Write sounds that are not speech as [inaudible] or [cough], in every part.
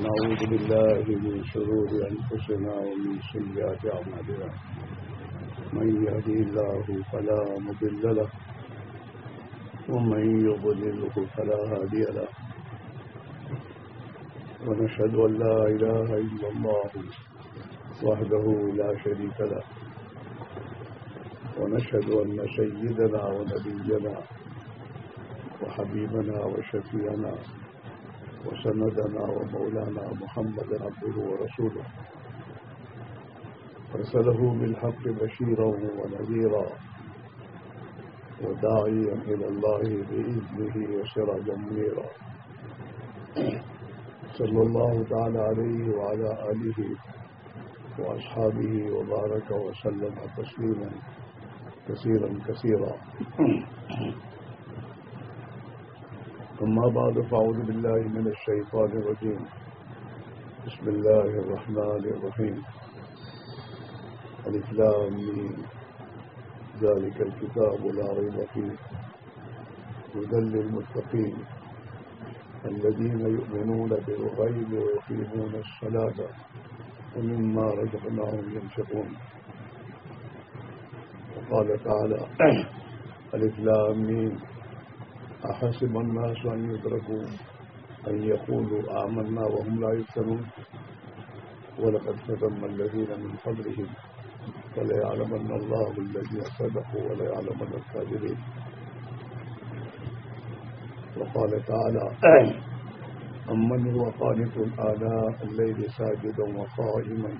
ونعوذ بالله من شرور أنفسنا ومن سيئات أعمالنا. من يهدي الله فلا مضل له ومن يضلله فلا هادي له. ونشهد أن لا إله إلا الله وحده لا شريك له. ونشهد أن سيدنا ونبينا وحبيبنا وشفينا وسندنا ومولانا محمد عبده ورسوله. أرسله بالحق بشيرا ونذيرا وداعيا إلى الله بإذنه وسراجا منيرا. صلى الله تعالى عليه وعلى آله وأصحابه وبارك وسلم تسليما كثيرا كثيرا. أما بعد فأعوذ بالله من الشيطان الرجيم. بسم الله الرحمن الرحيم. الإسلام ذلك الكتاب لا ريب فيه. هدى للمتقين. الذين يؤمنون بالغيب ويقيمون الصلاة ومما رزقناهم ينفقون. وقال تعالى الإسلام أحسب الناس أن يدركوا أن يقولوا آمنا وهم لا يفتنون ولقد فتن الذين من قبلهم وليعلمن الله الذين صدقوا وليعلمن الكاذبين وقال تعالى أمن هو قانت آلاء الليل ساجدا وقائما؟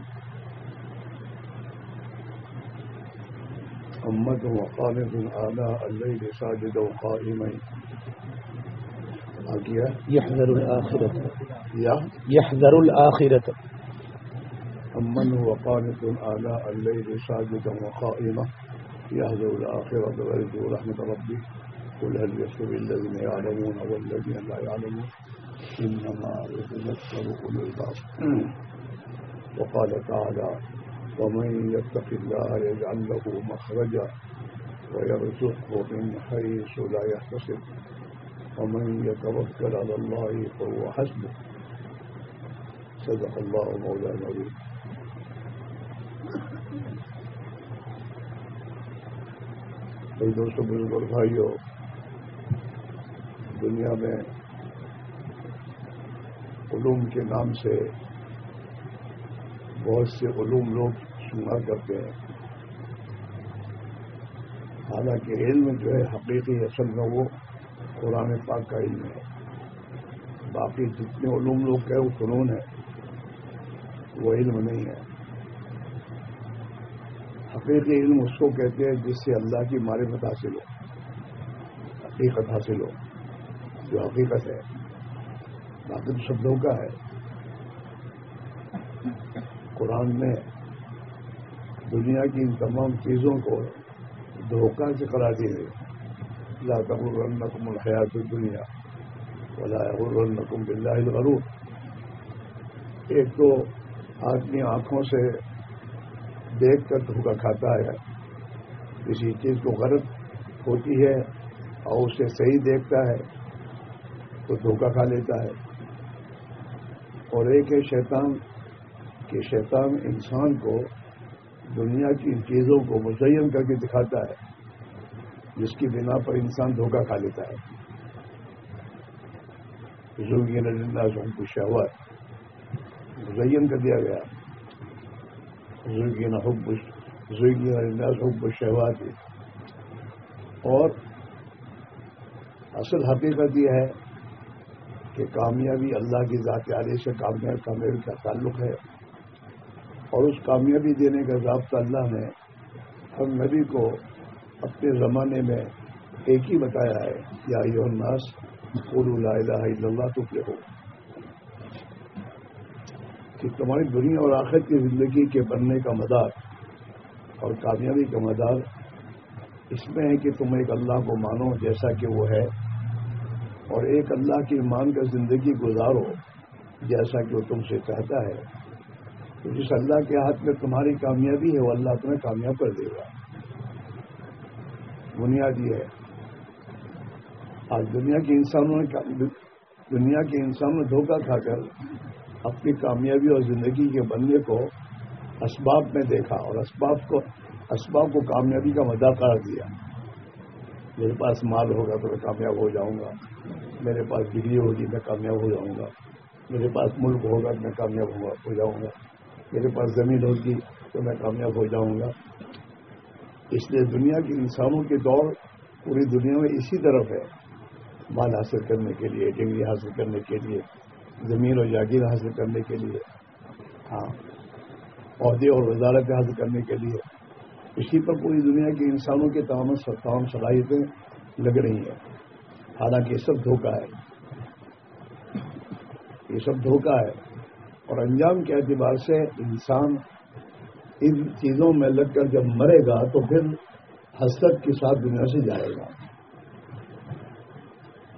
أمن هو قانت آلاء الليل ساجدا وقائما؟ يحذر الآخرة. يحذر الآخرة. أمن هو قانت آلاء الليل ساجدا وقائما؟ يهدر الآخرة ويرجو رحمة ربه. قل هل يستوي الذين يعلمون والذين لا يعلمون؟ إنما يتذكر أولو الباب وقال تعالى ومن يتق الله يجعل له مخرجا ويرزقه من حيث لا يحتسب. ومن يتوكل على الله فهو حسبه. صدق الله مولانا العظيم. کئی دوستوں بزرگ بھائیوں دنیا میں علوم کے نام سے بہت سے علوم لوگ شمار کرتے ہیں۔ حالانکہ علم جو ہے حقیقی اصل میں وہ قرآن پاک کا علم ہے۔ باقی جتنے علوم لوگ کہے وہ فنون ہے وہ علم نہیں ہے۔ حقیقی علم اس کو کہتے ہیں جس سے اللہ کی معرفت حاصل ہو، حقیقت حاصل ہو، جو حقیقت ہے۔ باقی تو سب کا ہے۔ قرآن میں دنیا کی ان تمام چیزوں کو دھوکہ سے قرار دی گئی لا تغرنکم الحیات الدنیا ولا یغرنکم باللہ الغرور ایک تو آدمی آنکھوں سے دیکھ کر دھوکہ کھاتا ہے۔ کسی چیز کو غلط ہوتی ہے اور اسے صحیح دیکھتا ہے تو دھوکہ کھا لیتا ہے۔ اور ایک ہے شیطان کہ شیطان انسان کو دنیا کی چیزوں کو مزین کر کے دکھاتا ہے۔ جس کی بنا پر انسان دھوکہ کھا لیتا ہے۔ زوگی نڈنڈا کو شہوت مزین کر دیا گیا۔ زوگی حب حب شہوات اور اصل حقیقت یہ ہے کہ کامیابی اللہ کی ذات عالی سے کامیاب کامیابی کا تعلق ہے۔ اور اس کامیابی دینے کا ضابطہ اللہ نے ہم نبی کو اپنے زمانے میں ایک ہی بتایا ہے، یا یو الناس، قولوا لا الہ الا اللہ تو ہو کہ تمہاری دنیا اور آخر کی زندگی کے بننے کا مدار اور کامیابی کا مدار اس میں ہے کہ تم ایک اللہ کو مانو جیسا کہ وہ ہے، اور ایک اللہ کی مان کر زندگی گزارو جیسا کہ وہ تم سے چاہتا ہے۔ تو جس اللہ کے ہاتھ میں تمہاری کامیابی ہے، وہ اللہ تمہیں کامیاب کر دے گا۔ بنیاد یہ ہے۔ آج دنیا کے انسانوں نے دنیا کے انسانوں نے دھوکہ کھا کر اپنی کامیابی اور زندگی کے بننے کو اسباب میں دیکھا اور اسباب کو اسباب کو کامیابی کا مدعا قرار دیا۔ میرے پاس مال ہوگا تو میں کامیاب ہو جاؤں گا۔ میرے پاس ڈگری ہوگی میں کامیاب ہو جاؤں گا۔ میرے پاس ملک ہوگا تو میں کامیاب ہو جاؤں گا۔ میرے پاس زمین ہوگی تو میں کامیاب ہو جاؤں گا۔ اس لیے دنیا کے انسانوں کے دور پوری دنیا میں اسی طرف ہے۔ مال حاصل کرنے کے لیے، ڈگری حاصل کرنے کے لیے، زمین اور جاگیر حاصل کرنے کے لیے۔ ہاں عہدے اور وزارت حاصل کرنے کے لیے۔ اسی پر پوری دنیا کے انسانوں کے تمام تمام صلاحیتیں لگ رہی ہیں۔ حالانکہ یہ سب دھوکہ ہے۔ یہ سب دھوکہ ہے۔ اور انجام کے اعتبار سے انسان ان چیزوں میں لگ کر جب مرے گا تو پھر حسرت کے ساتھ دنیا سے جائے گا۔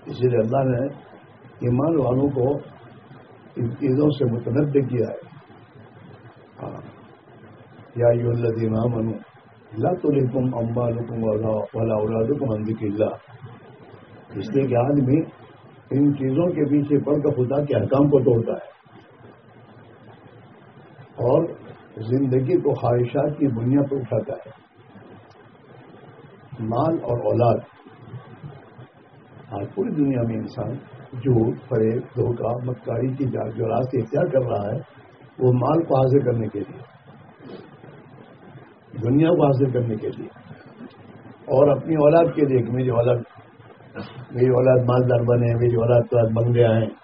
اسی لیے اللہ نے ایمان والوں کو ان چیزوں سے متنوع کیا ہے۔ ہاں۔ یا یو اللہ دینا منو اللہ تو لکم امبا لکم والا اولادکم اندک اللہ۔ اس لیے کہ آدمی ان چیزوں کے پیچھے پڑھ کر خدا کے حکام کو توڑتا ہے اور زندگی کو خواہشات کی بنیاد پر اٹھاتا ہے۔ مال اور اولاد۔ آج پوری دنیا میں انسان جھوٹ، فریب، دھوکہ مکاری کی جو راستے اختیار کر رہا ہے، وہ مال کو حاصل کرنے کے لیے۔ دنیا کو حاصل کرنے کے لیے۔ اور اپنی اولاد کے لیے کہ میری اولاد میری اولاد مالدار بنے، میری اولاد کے بن گیا ہے۔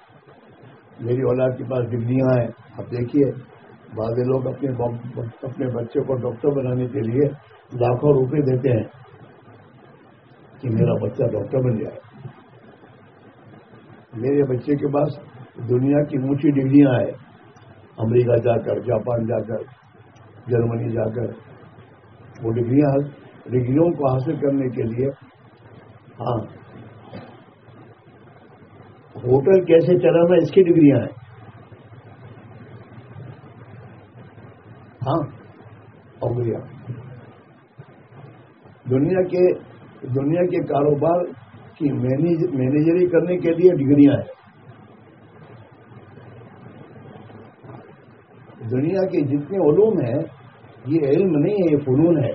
میری اولاد کے پاس ڈگریاں ہیں۔ اب دیکھیے بعض لوگ اپنے اپنے بچے کو ڈاکٹر بنانے کے لیے لاکھوں روپے دیتے ہیں کہ میرا بچہ ڈاکٹر بن جائے۔ میرے بچے کے پاس دنیا کی اونچی ڈگریاں ہیں۔ امریکہ جا کر، جاپان جا کر، جرمنی جا کر۔ وہ ڈگریاں ڈگریوں کو حاصل کرنے کے لیے ہاں۔ ہوٹل کیسے چلانا اس کی ڈگریاں ہیں ہاں گیا۔ دنیا کے دنیا کے کاروبار کی مینیجری کرنے کے لیے ڈگریاں ہیں۔ دنیا کے جتنے علوم ہیں، یہ علم نہیں ہے، یہ فنون ہے۔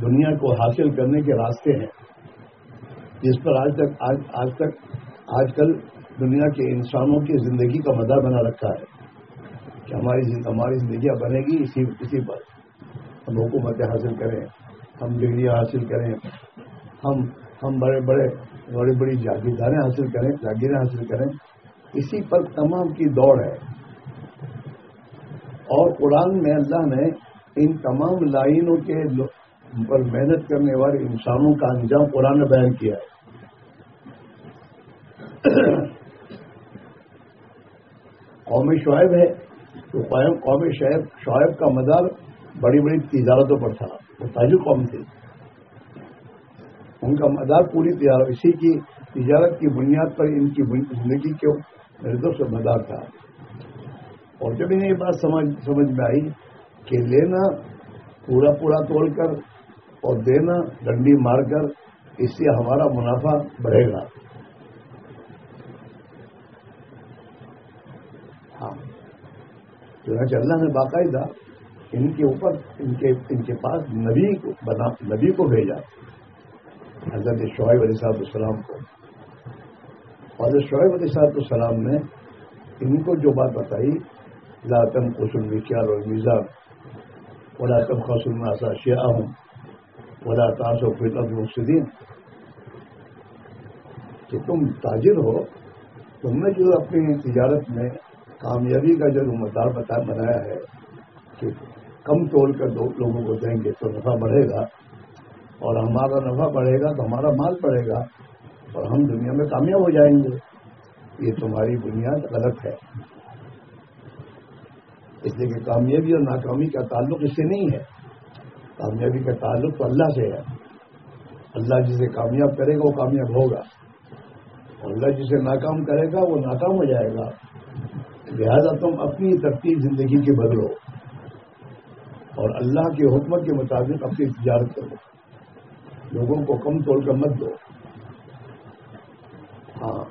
دنیا کو حاصل کرنے کے راستے ہیں۔ جس پر آج تک، آج آج تک، آج کل دنیا کے انسانوں کی زندگی کا مدار بنا رکھا ہے۔ کہ ہماری ہماری زندگیاں بنے گی اسی اسی پر۔ ہم حکومتیں حاصل کریں، ہم ڈگریاں حاصل کریں، ہم ہم بڑے بڑے بڑی بڑی جاگیرداریں حاصل کریں، جاگیریں حاصل کریں۔ اسی پر تمام کی دوڑ ہے۔ اور قرآن میں اللہ نے ان تمام لائنوں کے پر محنت کرنے والے انسانوں کا انجام قرآن نے بیان کیا ہے۔ قومی شعیب ہے۔ تو قوم شعیب شعیب کا مدار بڑی بڑی تجارتوں پر تھا۔ وہ تاجر قوم تھی۔ ان کا مدار پوری تجارت اسی کی تجارت کی بنیاد پر ان کی زندگی کے مردوں سے مدار تھا۔ اور جب انہیں یہ بات سمجھ سمجھ میں آئی کہ لینا پورا پورا توڑ کر اور دینا ڈنڈی مار کر، اس سے ہمارا منافع بڑھے گا۔ چنانچہ اللہ نے باقاعدہ ان کے اوپر، ان کے ان کے پاس نبی کو بنا، نبی کو بھیجا۔ حضرت شعیب علیہ صاحب السلام کو۔ حضرت شعیب علیہ صاحب السلام نے ان کو جو بات بتائی لاتم قسم وکیال اور میزان ولا تم خاصل آسا شیا ہوں ولا تاس و فطر مفصدین کہ تم تاجر ہو، تم نے جو اپنی تجارت میں کامیابی کا جو مدار بتا بنایا ہے کہ کم تول کر دو لوگوں کو دیں گے تو نفع بڑھے گا اور ہمارا نفع بڑھے گا تو ہمارا مال بڑھے گا اور ہم دنیا میں کامیاب ہو جائیں گے۔ یہ تمہاری بنیاد غلط ہے۔ اس لیے کہ کامیابی اور ناکامی کا تعلق اس سے نہیں ہے۔ کامیابی کا تعلق تو اللہ سے ہے۔ اللہ جسے کامیاب کرے گا، وہ کامیاب ہوگا۔ اور اللہ جسے ناکام کرے گا، وہ ناکام ہو جائے گا۔ لہذا تم اپنی ترتیب زندگی کے بدلو اور اللہ کے حکمت کے مطابق اپنی تجارت کرو۔ لوگوں کو کم توڑ کر مت دو۔ ہاں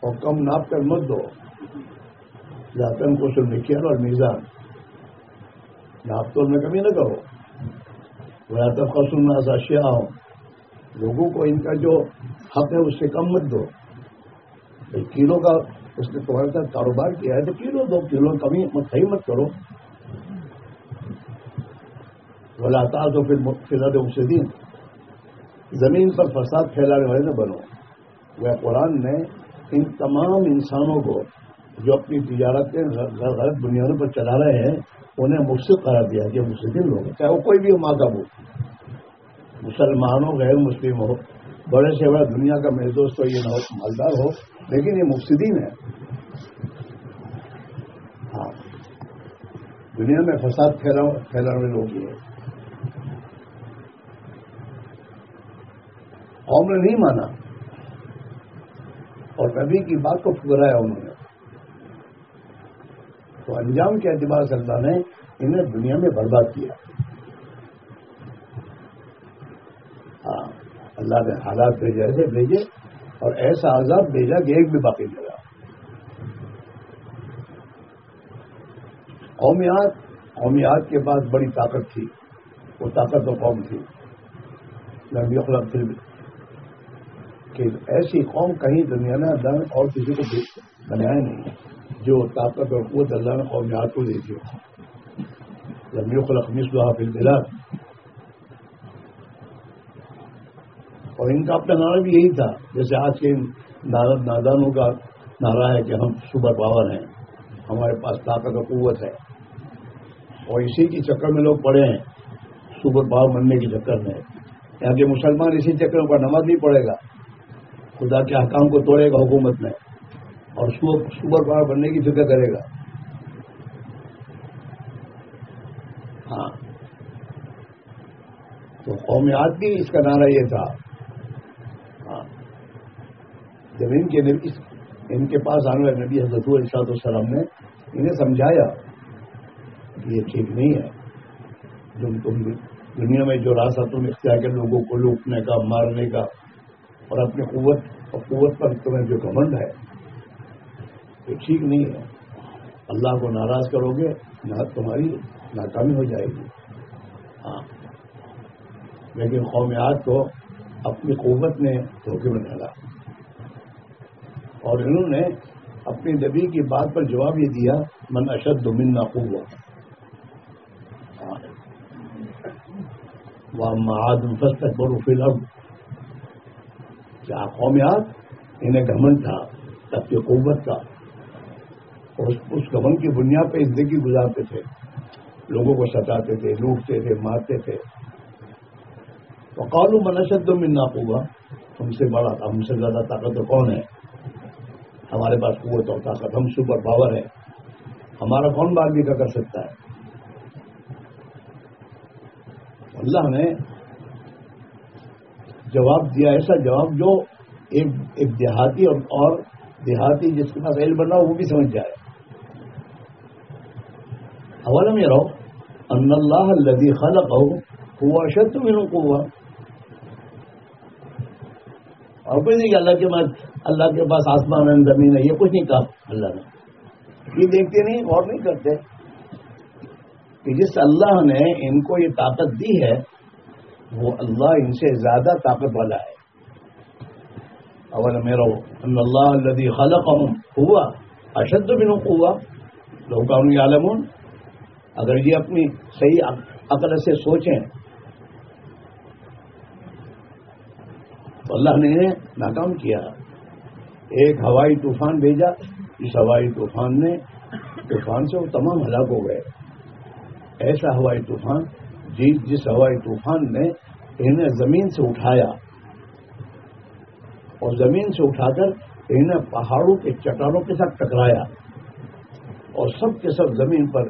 اور کم ناپ کر مت دو۔ ذاتن کو سل مکیار اور میزان۔ ناپ تو میں کمی نہ کرو۔ وہ تب کا سننا اشیا ہوں لوگوں کو ان کا جو حق ہے، اس سے کم مت دو۔ کلو کا اس نے تمہارے ساتھ کاروبار کیا ہے تو کلو دو کلو کمی مت صحیح مت کرو۔ بولا تھا تو پھر فی الحال زمین پر فساد پھیلانے والے نہ بنو۔ وہ قرآن نے ان تمام انسانوں کو جو اپنی تجارت کے غلط بنیادوں پر چلا رہے ہیں، انہیں مفصد قرار دیا کہ مسلم لوگ چاہے وہ کوئی بھی ہو ماں کا ہو۔ مسلمان ہو غیر مسلم ہو۔ بڑے سے بڑا دنیا کا میرے دوست ہو، یہ مالدار ہو، لیکن یہ مفصدین ہے ہاں۔ دنیا میں فساد پھیلانے والے لوگ یہ قوم نے نہیں مانا۔ اور نبی کی بات کو ٹھکرایا انہوں نے۔ تو انجام کے اعتبار سے اللہ نے انہیں دنیا میں برباد کیا ہاں اللہ نے حالات بھیجے ایسے بھیجے اور ایسا عذاب بھیجا کہ ایک بھی باقی نہیں رہا۔ قومیات قومیات کے پاس بڑی طاقت تھی۔ وہ طاقت تو قوم تھی۔ لمبی اخلاق پھر کہ ایسی قوم کہیں دنیا میں اللہ اور کسی کو بنایا نہیں۔ جو طاقت اور قوت اللہ نے قومیات کو دی تھی۔ لمبی خلق مسلح پھر اور ان کا اپنا نعرہ بھی یہی تھا۔ جیسے آج کے نادانوں کا نعرہ ہے کہ ہم سپر پاور ہیں، ہمارے پاس طاقت اور قوت ہے۔ اور اسی کی چکر میں لوگ پڑے ہیں سپر پاور بننے کے چکر میں۔ یہاں کے مسلمان اسی چکر پر نماز نہیں پڑے گا۔ خدا کے حکام کو توڑے گا حکومت میں۔ اور سپر پاور بننے کی فکر کرے گا۔ ہاں۔ تو قومیات بھی اس کا نعرہ یہ تھا۔ جب ان کے ان کے پاس آنے والے نبی حضرت الشاط السلام نے، انہیں سمجھایا کہ یہ ٹھیک نہیں ہے۔ جو تم دنیا میں جو راستہ تم اختیار کے لوگوں کو لوٹنے کا، مارنے کا، اور اپنی قوت اور قوت پر تمہیں جو گھمنڈ ہے، یہ ٹھیک نہیں ہے۔ اللہ کو ناراض کرو گے، نہ تمہاری ناکامی ہو جائے گی۔ ہاں۔ لیکن قومیات کو اپنی قوت نے دھوکے میں ڈالا۔ اور انہوں نے اپنی نبی کی بات پر جواب یہ دیا، من اشد من نہ ہوا فس تک بڑو فل اب کیا قومیات انہیں گھمن تھا اپنی قوت کا اور اس گمن کی بنیاد پہ زندگی گزارتے تھے، لوگوں کو ستاتے تھے، لوٹتے تھے، مارتے تھے۔ تو قالو منشد من نہ ہوگا ہم سے بڑا تھا، ہم سے زیادہ طاقت کون ہے؟ ہمارے پاس قوت اور طاقت، ہم سپر پاور ہے ہمارا کون بھی کا کر سکتا ہے؟ اللہ نے جواب دیا، ایسا جواب جو ایک ایک دیہاتی اور دیہاتی جس کے پاس ایل بنا وہ بھی سمجھ جائے۔ حوالہ میں رہو ان اللہ لدی خلق ہو ہوا شد میں کو ہوا اور کوئی نہیں اللہ کے بعد اللہ کے پاس آسمان ہے زمین ہے، یہ کچھ نہیں کہا۔ اللہ نے۔ یہ دیکھتے نہیں، غور نہیں کرتے۔ کہ جس اللہ نے ان کو یہ طاقت دی ہے، وہ اللہ ان سے زیادہ طاقت والا ہے۔ اول میرا اللہ الدی خلق ہوا اشد بنوں ہوا لوگ عالم اگر یہ اپنی صحیح عقل سے سوچیں تو اللہ نے ناکام کیا۔ ایک ہوائی طوفان بھیجا۔ اس ہوائی طوفان نے طوفان سے وہ تمام ہلاک ہو گئے۔ ایسا ہوائی طوفان جس جس ہوائی طوفان نے انہیں زمین سے اٹھایا۔ اور زمین سے اٹھا کر انہیں پہاڑوں کے چٹانوں کے ساتھ ٹکرایا۔ اور سب کے سب زمین پر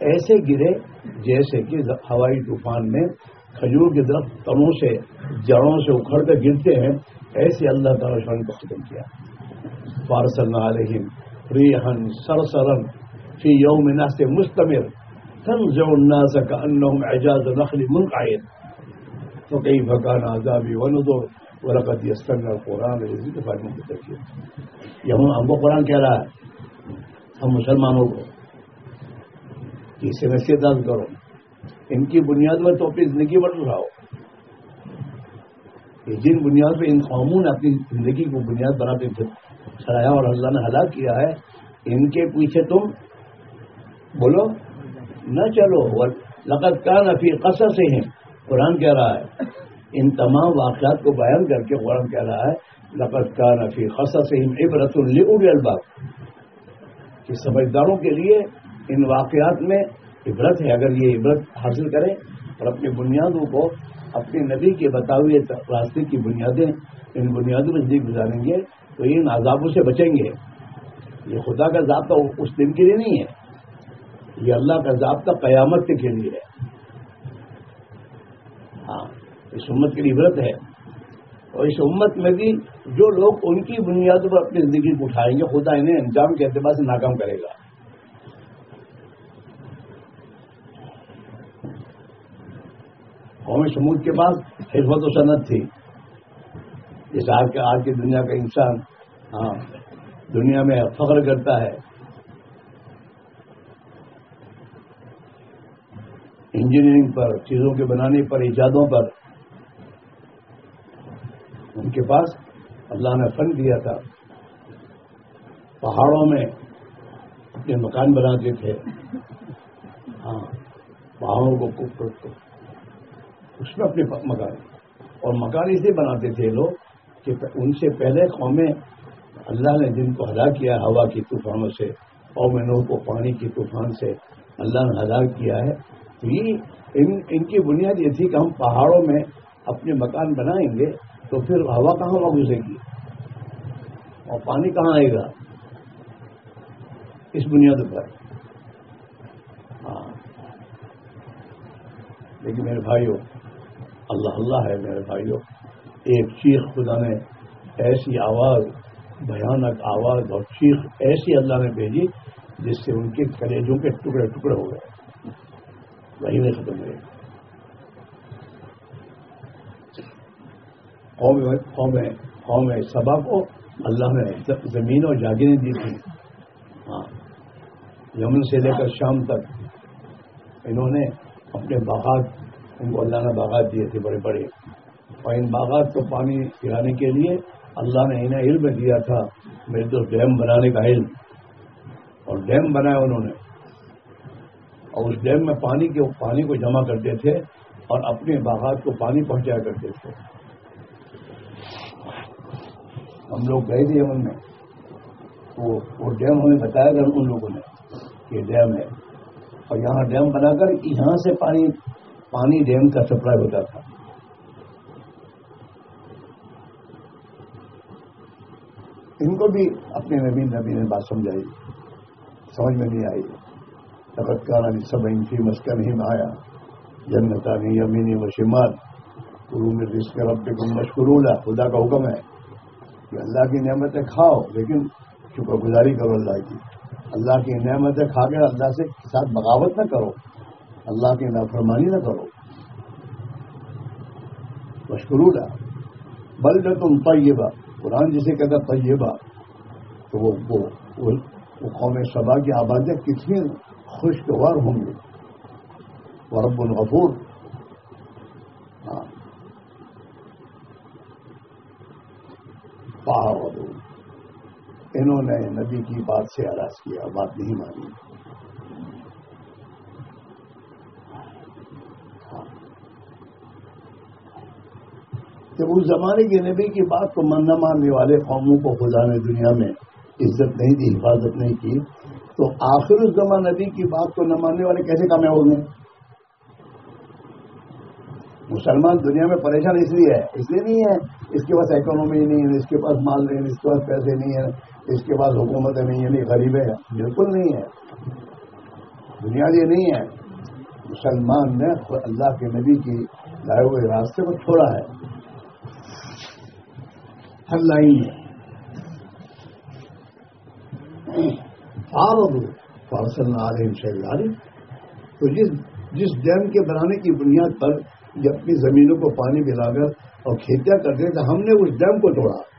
ایسے گرے جیسے کہ ہوائی طوفان میں کھجور کے درخت تنوں سے جڑوں سے اکھڑ کر گرتے ہیں، ایسے اللہ تعالی شان کو ختم کیا۔ فارسل علیہم ریحن سرسرن فی یوم ناس مستمر، تنزع الناس كأنهم اعجاز نخل منقعد۔ تو کئی فکان عذابی ونظر ولقد يستمع القرآن لذيذ فارمون کی ترکیب یہ ہم کو قرآن کہہ رہا ہے۔ ہم مسلمانوں کو اسے نصیحت کرو ان کی بنیاد پر تو اپنی زندگی بڑھ رہا ہو۔ جن بنیاد پہ ان قوموں نے اپنی زندگی کو بنیاد بنا کے چڑھایا اور اللہ نے ہلاک کیا ہے، ان کے پیچھے تم بولو، نہ چلو۔ لقت کا نفی قصر سے ہیں قرآن کہہ رہا ہے۔ ان تمام واقعات کو بیان کر کے قرآن کہہ رہا ہے لقت کا نفی قصر سے عبرت الباغ کہ سمجھداروں کے لیے ان واقعات میں عبرت ہے، اگر یہ عبرت حاصل کریں اور اپنی بنیادوں کو اپنے نبی کے بتاؤ راستے کی بنیادیں ان بنیادوں میں زندگی گزاریں گے تو ان عذابوں سے بچیں گے۔ یہ خدا کا ضابطہ اس دن کے لیے نہیں ہے، یہ اللہ کا ضابطہ قیامت کے لیے ہے۔ ہاں اس امت کی عبرت ہے۔ اور اس امت میں بھی جو لوگ ان کی بنیادوں پر اپنی زندگی کو اٹھائیں گے، خدا انہیں انجام کے اعتبار سے ناکام کرے گا۔ قومی سمود کے بعد حفظ و صنعت تھی۔ جس آج کے آج کی دنیا کا انسان ہاں دنیا میں فخر کرتا ہے۔ انجینئرنگ پر، چیزوں کے بنانے پر، ایجادوں پر۔ ان کے پاس اللہ نے فن دیا تھا۔ پہاڑوں میں اپنے مکان بناتے تھے۔ ہاں پہاڑوں کو اس میں اپنے مکان اور مکان اسے بناتے تھے لوگ کہ ان سے پہلے قومیں اللہ نے جن کو ہلاک کیا ہوا کی طوفانوں سے، قوم نو کو پانی کی طوفان سے اللہ نے ہلاک کیا ہے۔ تو یہ ان ان کی بنیاد یہ تھی کہ ہم پہاڑوں میں اپنے مکان بنائیں گے تو پھر ہوا کہاں گھسے گی؟ اور پانی کہاں آئے گا؟ اس بنیاد پر۔ ہاں۔ لیکن میرے بھائیوں اللہ اللہ ہے میرے بھائیوں ایک چیخ خدا نے ایسی آواز، بھیانک آواز اور چیخ ایسی اللہ نے بھیجی جس سے ان کے کلیجوں کے ٹکڑے ٹکڑے ہو گئے۔ وہی نہیں ختم ہوئے۔ قوم قوم سبا کو اللہ نے زمین اور جاگیریں دی تھی ہاں۔ یمن سے لے کر شام تک انہوں نے اپنے باغات ان کو اللہ نے باغات دیے تھے بڑے بڑے۔ اور ان باغات کو پانی پلانے کے لیے اللہ نے انہیں علم دیا تھا، میرے تو ڈیم بنانے کا علم۔ اور ڈیم بنایا انہوں نے۔ اور اس ڈیم میں پانی کے، پانی کو جمع کرتے تھے اور اپنے باغات کو پانی پہنچایا کرتے تھے۔ ہم لوگ گئے تھے یمن میں۔ تو وہ ڈیم ہمیں بتایا تھا ان لوگوں نے کہ ڈیم ہے۔ اور یہاں ڈیم بنا کر یہاں سے پانی پانی ڈیم کا سپلائی ہوتا تھا۔ ان کو بھی اپنے نبی نبی نے بات سمجھائی۔ سمجھ میں نہیں آئی۔ تقت کا سب ان کی مسکر نہیں آیا۔ جنتا نہیں امینی و شمال۔ گرو میں رشق رب کو مشکور خدا کا حکم ہے کہ اللہ کی نعمتیں کھاؤ، لیکن شکر گزاری کرو اللہ کی۔ اللہ کی نعمتیں کھا کر اللہ سے ساتھ بغاوت نہ کرو۔ اللہ کی نافرمانی نہ کرو۔ مشکور بل جو تم طیبہ۔ قرآن جسے کہتا طیبہ، تو وہ قوم سبا کی آبادیاں کتنی خوشگوار ہوں گی ورب الغفور۔ ہاں۔ پہاڑ انہوں نے نبی کی بات سے آراز کیا، بات نہیں مانی۔ کہ اس زمانے کے نبی کی بات کو من نہ ماننے والے قوموں کو خدا نے دنیا میں عزت نہیں دی، حفاظت نہیں کی۔ تو آخر اس زمان نبی کی بات کو نہ ماننے والے کیسے کامیاب ہوں گے؟ مسلمان دنیا میں پریشان اس لیے ہے، اس لیے نہیں ہے۔ اس کے پاس اکنامی نہیں ہے، اس کے پاس مال نہیں ہے، اس کے پاس پیسے نہیں ہے، اس کے پاس حکومت نہیں ہے نہیں غریب ہے۔ بالکل نہیں ہے۔ دنیا یہ نہیں ہے۔ مسلمان نے اللہ کے نبی کی لائے ہوئے راستے کو چھوڑا ہے۔ نہیں ہے فارسل عالم تو جس جس ڈیم کے بنانے کی بنیاد پر جب اپنی زمینوں کو پانی پلا کر اور کھیتیاں کرتے تو ہم نے اس ڈیم کو توڑا۔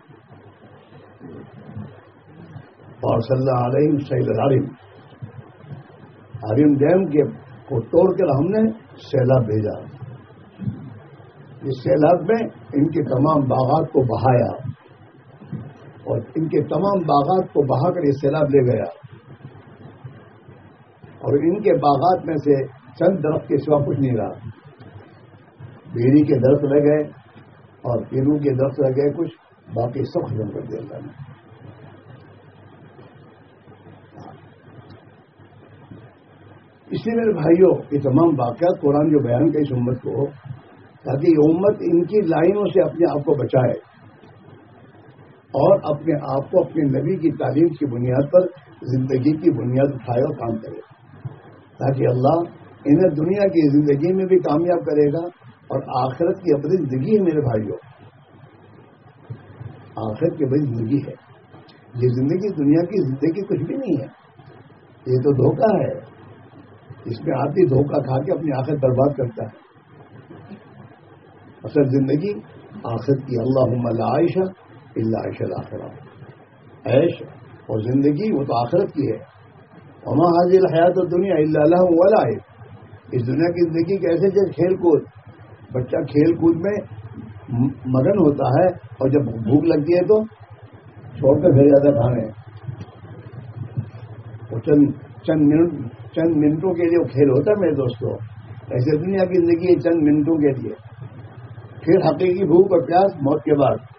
اور صلی اللہ علیہ سعید العالم عالم ڈیم کے کو توڑ کر ہم نے سیلاب بھیجا۔ اس سیلاب میں ان کے تمام باغات کو بہایا۔ اور ان کے تمام باغات کو بہا کر یہ سیلاب لے گیا۔ اور ان کے باغات میں سے چند درخت کے سوا کچھ نہیں رہا۔ بیڑی کے درخت لگ گئے اور پیرو کے درخت لگ گئے کچھ، باقی سب ختم کر دیا اللہ نے۔ اس لیے میرے بھائیوں، یہ تمام واقعات قرآن جو بیان کا اس امت کو، تاکہ یہ امت ان کی لائنوں سے اپنے آپ کو بچائے۔ اور اپنے آپ کو اپنے نبی کی تعلیم کی بنیاد پر زندگی کی بنیاد اٹھائے اور کام کرے۔ تاکہ اللہ انہیں دنیا کی زندگی میں بھی کامیاب کرے گا اور آخرت کی اپنی زندگی ہے میرے بھائیوں۔ آخرت کی بڑی زندگی ہے۔ یہ زندگی دنیا کی زندگی کچھ بھی نہیں ہے۔ یہ تو دھوکہ ہے۔ اس میں آدمی دھوکہ کھا کے اپنی آخرت برباد کرتا ہے۔ اصل زندگی آخرت کی۔ اللہ عائشہ اللہ عائشہ آخرا عیش اور زندگی وہ تو آخرت کی ہے. اما حاضر حیات دنیا اللہ والا ہے اس دنیا کی زندگی کیسے جب کھیل کود. بچہ کھیل کود میں مگن ہوتا ہے اور جب بھوک لگتی ہے تو چھوڑ کر گھر جاتا کھانے. چند چند منٹ چند منٹوں کے لیے وہ کھیل ہوتا ہے میرے دوستوں. ایسے دنیا کی زندگی ہے چند منٹوں کے لیے. پھر حقیقی بھوک اور پیاس موت کے بعد.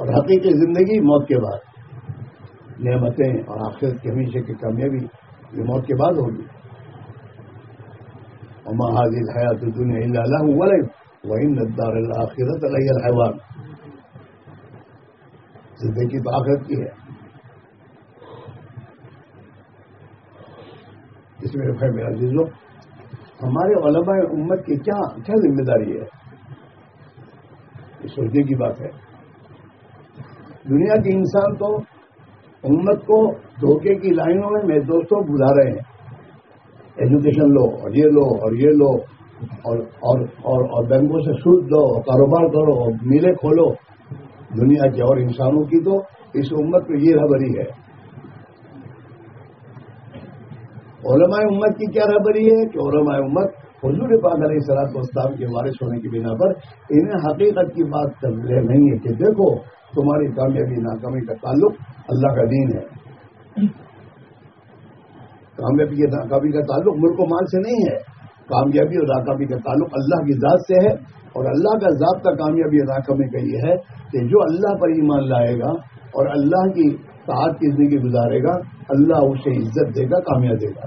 اور حقیقی زندگی موت کے بعد۔ نعمتیں اور آخرت کے ہمیشہ کی کامیابی یہ موت کے بعد ہوگی۔ اما حاضر حیات دنیا اللہ وہی اللہ آخرت علیہ الحوان زندگی تو آخرت کی ہے۔ اس میں رکھا میرا عزیزو ہمارے علماء امت کی کیا کیا ذمہ داری ہے؟ یہ سوچنے کی بات ہے۔ دنیا کے انسان تو امت کو دھوکے کی لائنوں میں میرے دوستوں بلا رہے ہیں۔ ایجوکیشن لو اور یہ لو اور یہ لو اور اور اور, اور بینکوں سے سود دو کاروبار کرو اور میلے کھولو۔ دنیا کے اور انسانوں کی تو اس امت کو یہ رہبری ہے۔ علماء امت کی کیا رہبری ہے کہ علماء امت حضور پاک علیہ سلاط اسلام کے وارث ہونے کی بنا پر انہیں حقیقت کی بات کر رہے نہیں ہے کہ دیکھو تمہاری کامیابی ناکامی کا تعلق اللہ کا دین ہے۔ کامیابی ناکامی کا تعلق ملک و مال سے نہیں ہے۔ کامیابی اور ناکامی کا تعلق اللہ کی ذات سے ہے۔ اور اللہ کا ذات کا کامیابی اور ناکامی کا یہ ہے کہ جو اللہ پر ایمان لائے گا اور اللہ کی تعداد کی زندگی گزارے گا، اللہ اسے عزت دے گا کامیاب دے گا۔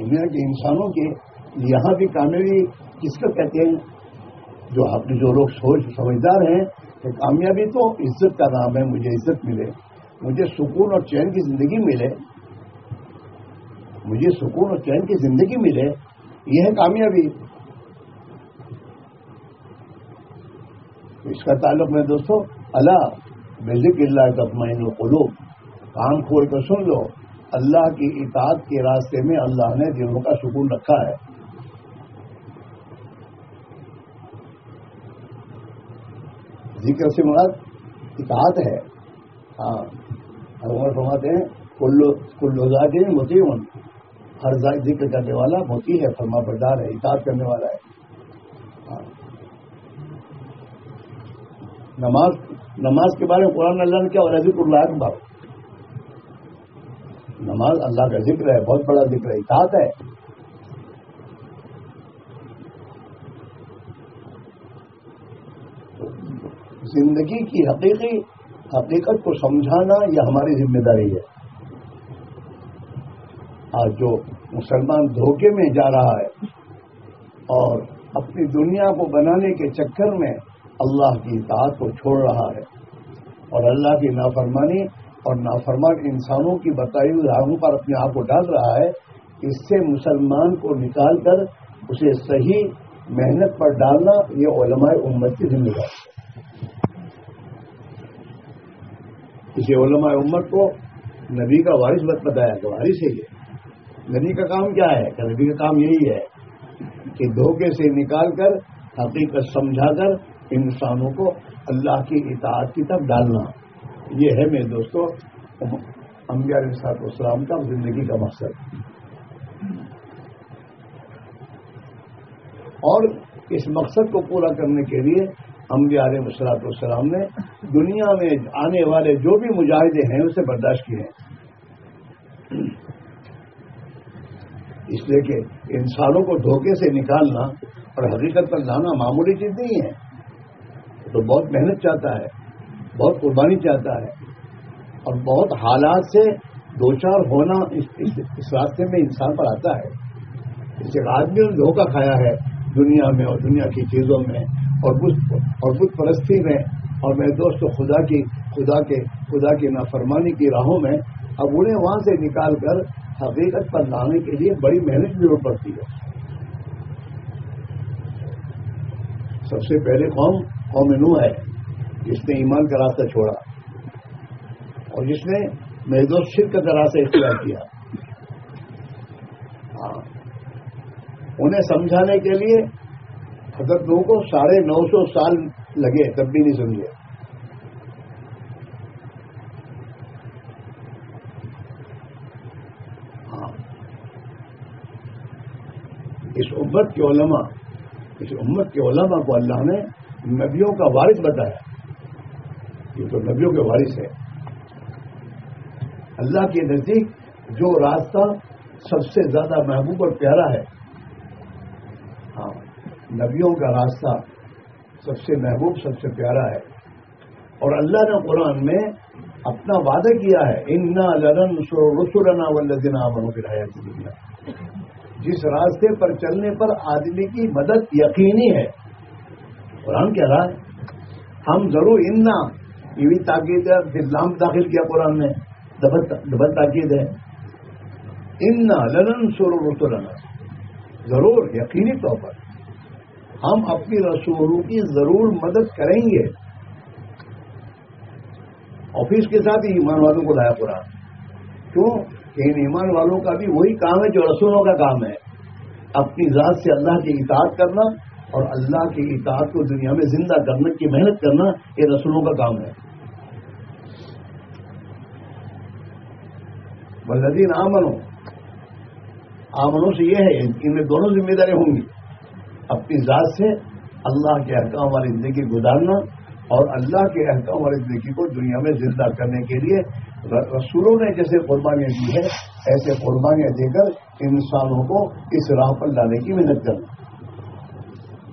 دنیا کے انسانوں کے یہاں بھی کامیابی کس کو کہتے ہیں؟ جو جو لوگ سوچ سمجھدار ہیں کہ کامیابی تو عزت کا نام ہے، مجھے عزت ملے، مجھے سکون اور چین کی زندگی ملے، مجھے سکون اور چین کی زندگی ملے، یہ ہے کامیابی۔ اس کا تعلق میں دوستو، اللہ بزک اللہ تطمئن القلوب کام کھول کر سن لو، اللہ کی اطاعت کے راستے میں اللہ نے دلوں کا سکون رکھا ہے۔ ذکر سے مراد اطاعت ہے۔ ہاں عمر فرماتے ہیں کلو ذاتی موتی ہوں ہر ذکر کرنے والا موتی ہے، فرما بردار ہے، اطاعت کرنے والا ہے۔ ہاں۔ نماز نماز کے بارے میں قرآن اللہ نے کیا، اور ذکر اللہ بات نماز اللہ کا ذکر ہے، بہت بڑا ذکر ہے، اطاعت ہے۔ زندگی کی حقیقی حقیقت کو سمجھانا یہ ہماری ذمہ داری ہے۔ آج جو مسلمان دھوکے میں جا رہا ہے اور اپنی دنیا کو بنانے کے چکر میں اللہ کی اطاعت کو چھوڑ رہا ہے اور اللہ کی نافرمانی اور نافرمان انسانوں کی بتائی ہوئی راہوں پر اپنے آپ کو ڈال رہا ہے، اس سے مسلمان کو نکال کر اسے صحیح محنت پر ڈالنا یہ علماء امت کی ذمہ داری ہے۔ کسی علماء امت کو نبی کا وارث مت بتایا کہ وارث ہے یہ۔ نبی کا کام کیا ہے؟ کہ نبی کا کام یہی ہے کہ دھوکے سے نکال کر حقیقت سمجھا کر انسانوں کو اللہ کی اطاعت کی طرف ڈالنا۔ یہ ہے میرے دوستوں انبیاء علیہ السلام کا زندگی کا مقصد۔ اور اس مقصد کو پورا کرنے کے لیے انبیاء علیہ مسلاط والسلام نے دنیا میں آنے والے جو بھی مجاہدے ہیں، اسے برداشت کیے ہیں۔ اس لیے کہ انسانوں کو دھوکے سے نکالنا اور حقیقت پر لانا معمولی چیز نہیں ہے۔ تو بہت محنت چاہتا ہے، بہت قربانی چاہتا ہے اور بہت حالات سے دو چار ہونا اس راستے میں انسان پر آتا ہے۔ اس آدمی نے دھوکہ کھایا ہے دنیا میں اور دنیا کی چیزوں میں۔ اور اور بت پرستی میں اور میں دوست خدا کی خدا کے خدا کی نافرمانی کی راہوں میں اب انہیں وہاں سے نکال کر حقیقت پر لانے کے لیے بڑی محنت کی ضرورت پڑتی ہے۔ سب سے پہلے قوم قوم نو ہے، جس نے ایمان کا راستہ چھوڑا اور جس نے محدود شرک کا راستہ اختیار کیا۔ ہاں۔ انہیں سمجھانے کے لیے حضرت لوگوں کو ساڑھے نو سو سال لگے، تب بھی نہیں سمجھے۔ ہاں۔ اس امت کے علماء، اس امت کے علماء کو اللہ نے نبیوں کا وارث بتایا۔ یہ تو نبیوں کے وارث ہے۔ اللہ کے نزدیک جو راستہ سب سے زیادہ محبوب اور پیارا ہے نبیوں کا راستہ سب سے محبوب، سب سے پیارا ہے۔ اور اللہ نے قرآن میں اپنا وعدہ کیا ہے ان لڑن رسولنا ولدنا بنو گرایا دنیا جس راستے پر چلنے پر آدمی کی مدد یقینی ہے۔ قرآن کہہ رہا ہے، ہم ضرور اننا یہ بھی تاکید ہے اسلام داخل کیا قرآن نے۔ ڈبل تاکید ہے۔ ان لڑن سور رسولنا ضرور، یقینی طور پر۔ ہم اپنی رسولوں کی ضرور مدد کریں گے۔ آفس کے ساتھ ہی ایمان والوں کو لایا قرآن۔ کیوں؟ کہ ان ایمان والوں کا بھی وہی کام ہے جو رسولوں کا کام ہے۔ اپنی ذات سے اللہ کی اطاعت کرنا اور اللہ کی اطاعت کو دنیا میں زندہ کرنے کی محنت کرنا، یہ رسولوں کا کام ہے۔ بلدین آمنوں آمنوں سے یہ ہے، ان میں دونوں ذمہ داری ہوں گی۔ اپنی ذات سے اللہ کے احکام والی زندگی گزارنا اور اللہ کے احکام والی زندگی کو دنیا میں زندہ کرنے کے لیے رسولوں نے جیسے قربانیاں دی ہے ایسے قربانیاں دے کر انسانوں کو اس راہ پر لانے کی محنت کرنا۔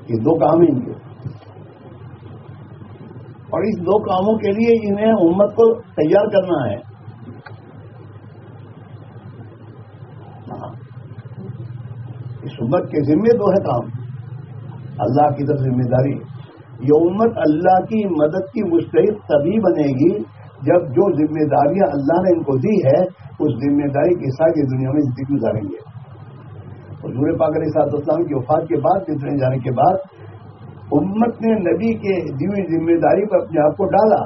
یہ دو کام ان کے۔ اور اس دو کاموں کے لیے انہیں امت کو تیار کرنا ہے۔ ہاں۔ اس امت کے ذمے دو ہے کام۔ اللہ کی طرف ذمہ داری۔ یہ امت اللہ کی مدد کی مستحق تبھی بنے گی۔ جب جو ذمہ داریاں اللہ نے ان کو دی ہے اس ذمہ داری کے ساتھ یہ دنیا میں زندگی گزاریں گے۔ اور پاک علیہ صاحب اسلام کی وفات کے بعد پھر جانے کے بعد، امت نے نبی کے دی ذمہ داری پر اپنے آپ کو ڈالا۔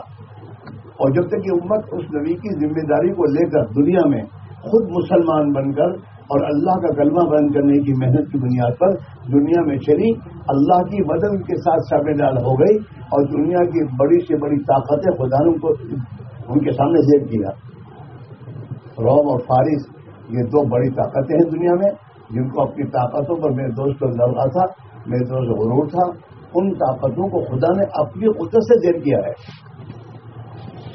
اور جب تک یہ امت اس نبی کی ذمہ داری کو لے کر دنیا میں خود مسلمان بن کر اور اللہ کا کلمہ بند کرنے کی محنت کی بنیاد پر دنیا میں چلی۔ اللہ کی مدد کے ساتھ شامل ہو گئی اور دنیا کی بڑی سے بڑی طاقتیں خدا کو ان کے سامنے زیر کیا۔ روم اور فارس یہ دو بڑی طاقتیں ہیں دنیا میں، جن کو اپنی طاقتوں پر میرے دوست کو لڑا تھا میرے دوست غرور تھا، ان طاقتوں کو خدا نے اپنی قدرت سے زیر کیا ہے۔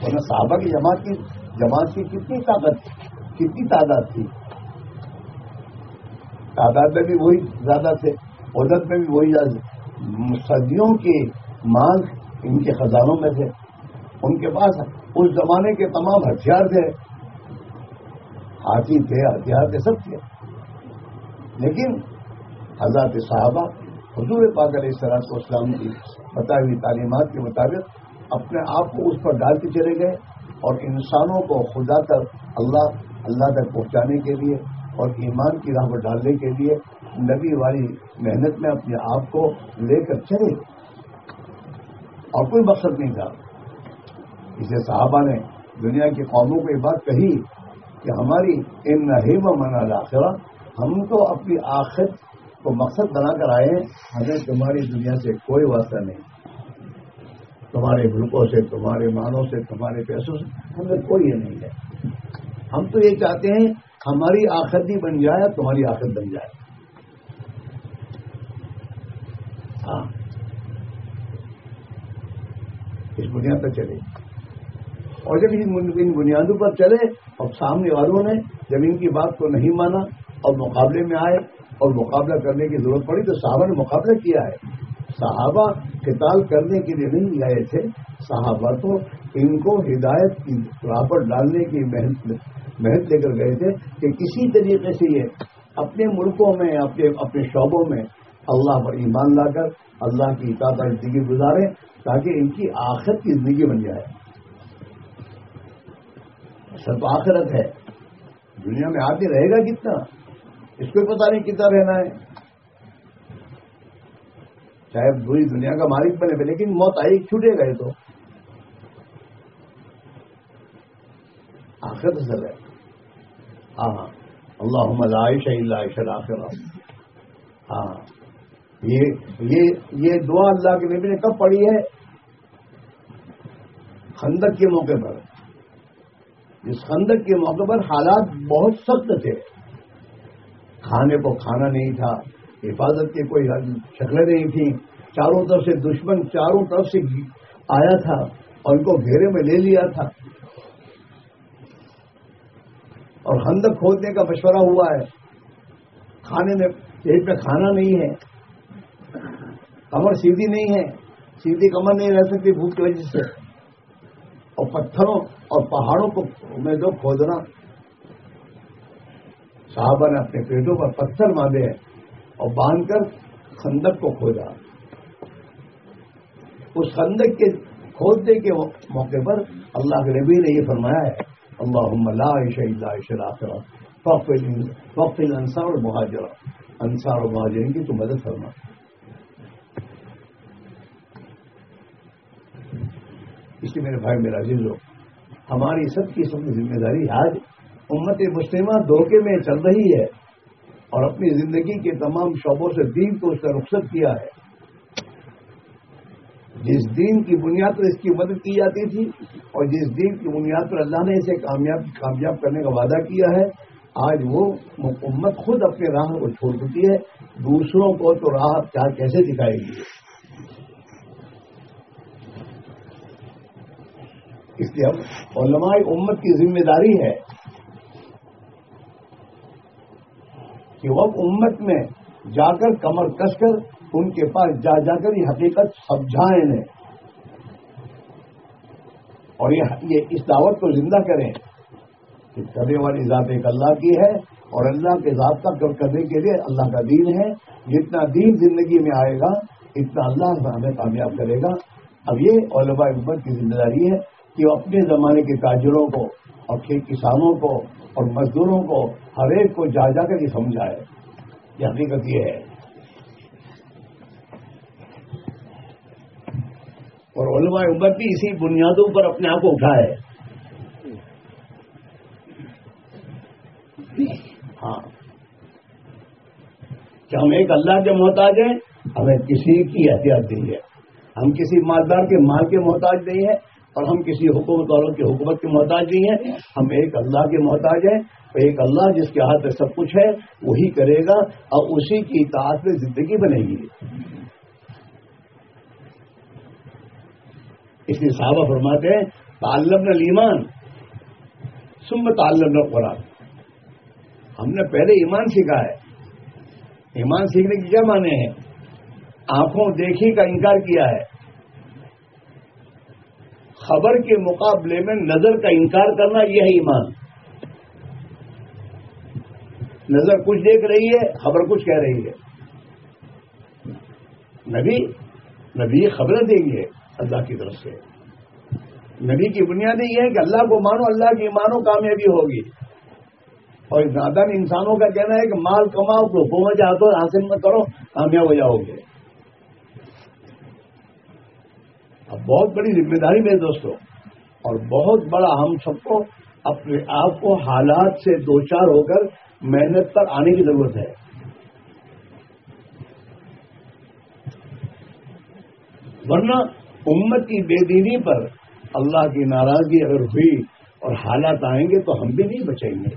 ورنہ صحابہ کی جماعت کی جماعت کی کتنی طاقت، کتنی تعداد تھی۔ تعداد میں بھی وہی زیادہ تھے عدت میں بھی وہی زیادہ صدیوں کی مانگ ان کے خزانوں میں تھے ان کے پاس اس زمانے کے تمام ہتھیار تھے۔ ہاتھی تھے، ہتھیار تھے، سب تھے۔ لیکن حضرت صحابہ، حضور پاک علیہ السلام اسلام کی بتائی ہوئی تعلیمات کے مطابق اپنے آپ کو اس پر ڈالتے چلے گئے اور انسانوں کو خدا تک، اللہ اللہ تک پہنچانے کے لیے اور ایمان کی راہ پر ڈالنے کے لیے نبی والی محنت میں اپنے آپ کو لے کر چلے۔ اور کوئی مقصد نہیں تھا۔ اسے صحابہ نے دنیا کی قوموں کو یہ بات کہی کہ ہماری ان نہ منا داخلہ ہم تو اپنی آخر کو مقصد بنا کر آئے ہمیں تمہاری دنیا سے کوئی واسطہ نہیں۔ تمہارے ملکوں سے، تمہارے مانوں سے، تمہارے پیسوں سے ہمیں کوئی یہ نہیں ہے۔ ہم تو یہ چاہتے ہیں ہماری آخر بھی بن جائے تمہاری آخر بن جائے۔ ہاں۔ اس بنیاد پر چلے۔ اور جب ان بنیادوں پر چلے اور سامنے والوں نے جب ان کی بات کو نہیں مانا اور مقابلے میں آئے اور مقابلہ کرنے کی ضرورت پڑی تو صحابہ نے مقابلہ کیا ہے۔ صحابہ قتال کرنے کے لیے نہیں گئے تھے۔ صحابہ تو ان کو ہدایت کی راہ پر ڈالنے کی محنت محنت لے کر گئے تھے کہ کسی طریقے سے یہ اپنے ملکوں میں، اپنے اپنے شعبوں میں اللہ پر ایمان لا کر اللہ کی اطاعت زندگی گزارے تاکہ ان کی آخرت کی زندگی بن جائے۔ سب آخرت ہے۔ دنیا میں آتے رہے گا کتنا؟ اس کو پتا نہیں کتنا رہنا ہے۔ چاہے پوری دنیا کا مالک بنے لیکن موت آئی، چھوٹے گئے تو۔ آخر سر ہے۔ ہاں۔ اللہ عائش عائش آخر ہاں۔ یہ یہ دعا اللہ کے نبی نے کب پڑھی ہے؟ خندق کے موقع پر۔ اس خندق کے موقع پر حالات بہت سخت تھے۔ کھانے کو کھانا نہیں تھا، حفاظت کی کوئی شکلیں نہیں تھیں۔ چاروں طرف سے دشمن چاروں طرف سے آیا تھا اور ان کو گھیرے میں لے لیا تھا۔ اور خندق کھودنے کا مشورہ ہوا ہے۔ کھانے میں پیٹ میں کھانا نہیں ہے۔ کمر سیدھی نہیں ہے۔ سیدھی کمر نہیں رہ سکتی بھوک کی وجہ سے۔ اور پتھروں اور پہاڑوں کو میں جو کھودنا۔ صحابہ نے اپنے پیٹوں پر پتھر باندھے اور باندھ کر خندق کو کھودا۔ اس خندق کے کھودنے کے موقع پر اللہ کے نبی نے یہ فرمایا ہے۔ اللہ لا عش اللہ وقت انصار اور مہاجر انصار اور مہاجرین کی تو مدد فرما اس لیے میرے بھائی میرا عزیز ہو ہماری سب کی سب کی ذمہ داری آج امت مسلمہ دھوکے میں چل رہی ہے اور اپنی زندگی کے تمام شعبوں سے دین کو اس کا رخصت کیا ہے۔ جس دین کی بنیاد پر اس کی مدد کی جاتی تھی اور جس دین کی بنیاد پر اللہ نے اسے کامیاب کامیاب کرنے کا وعدہ کیا ہے، آج وہ امت خود اپنے راہ کو چھوڑ چکی ہے۔ دوسروں کو تو راہ کیا کیسے دکھائے گی؟ اس لیے علماء امت کی ذمہ داری ہے کہ وہ امت میں جا کر کمر کس کر ان کے پاس جا جا کر یہ حقیقت سمجھائیں انہیں۔ اور یہ اس دعوت کو زندہ کریں کہ کرنے والی ذات ایک اللہ کی ہے اور اللہ کے ذات کا کرنے کے لیے اللہ کا دین ہے۔ جتنا دین زندگی میں آئے گا، اتنا اللہ ہمیں کامیاب کرے گا۔ اب یہ علماء امت کی ذمہ داری ہے کہ وہ اپنے زمانے کے تاجروں کو اور کسانوں کو اور مزدوروں کو ہر ایک کو جا جا کر یہ سمجھائے۔ یہ حقیقت یہ ہے۔ اور علماء امت بھی اسی بنیادوں پر اپنے آپ کو اٹھائے۔ ہاں۔ کہ ہم ایک اللہ کے محتاج ہیں، ہمیں کسی کی احتیاط نہیں ہے۔ ہم کسی مالدار کے مال کے محتاج نہیں ہیں اور ہم کسی حکومت والوں کی حکومت کے محتاج نہیں ہیں۔ ہم ایک اللہ کے محتاج ہیں، ایک اللہ جس کے ہاتھ میں سب کچھ ہے، وہی کرے گا اور اسی کی اطاعت میں زندگی بنے گی۔ اس لیے صحابہ فرماتے ہیں تعلم نہ سم تعلم نہ قرآن ہم نے پہلے ایمان سیکھا ہے۔ ایمان سیکھنے کی کیا معنی ہے؟ آنکھوں دیکھی کا انکار کیا ہے۔ خبر کے مقابلے میں نظر کا انکار کرنا یہ ہے ایمان۔ نظر کچھ دیکھ رہی ہے، خبر کچھ کہہ رہی ہے۔ نبی نبی خبریں دیں گے۔ اللہ کی طرف سے۔ نبی کی بنیاد یہ ہے کہ اللہ کو مانو، اللہ کی مانو، کامیابی ہوگی۔ اور نادان انسانوں کا کہنا ہے کہ مال کماؤ، تو حکومت ہاتھوں حاصل میں کرو، کامیاب ہو جاؤ گے۔ اب بہت بڑی ذمہ داری میرے دوستوں اور بہت بڑا ہم سب کو اپنے آپ کو حالات سے دو چار ہو کر محنت پر آنے کی ضرورت ہے۔ ورنہ امت کی بے دینی پر اللہ کی ناراضگی اگر ہوئی اور حالات آئیں گے تو ہم بھی نہیں بچیں گے۔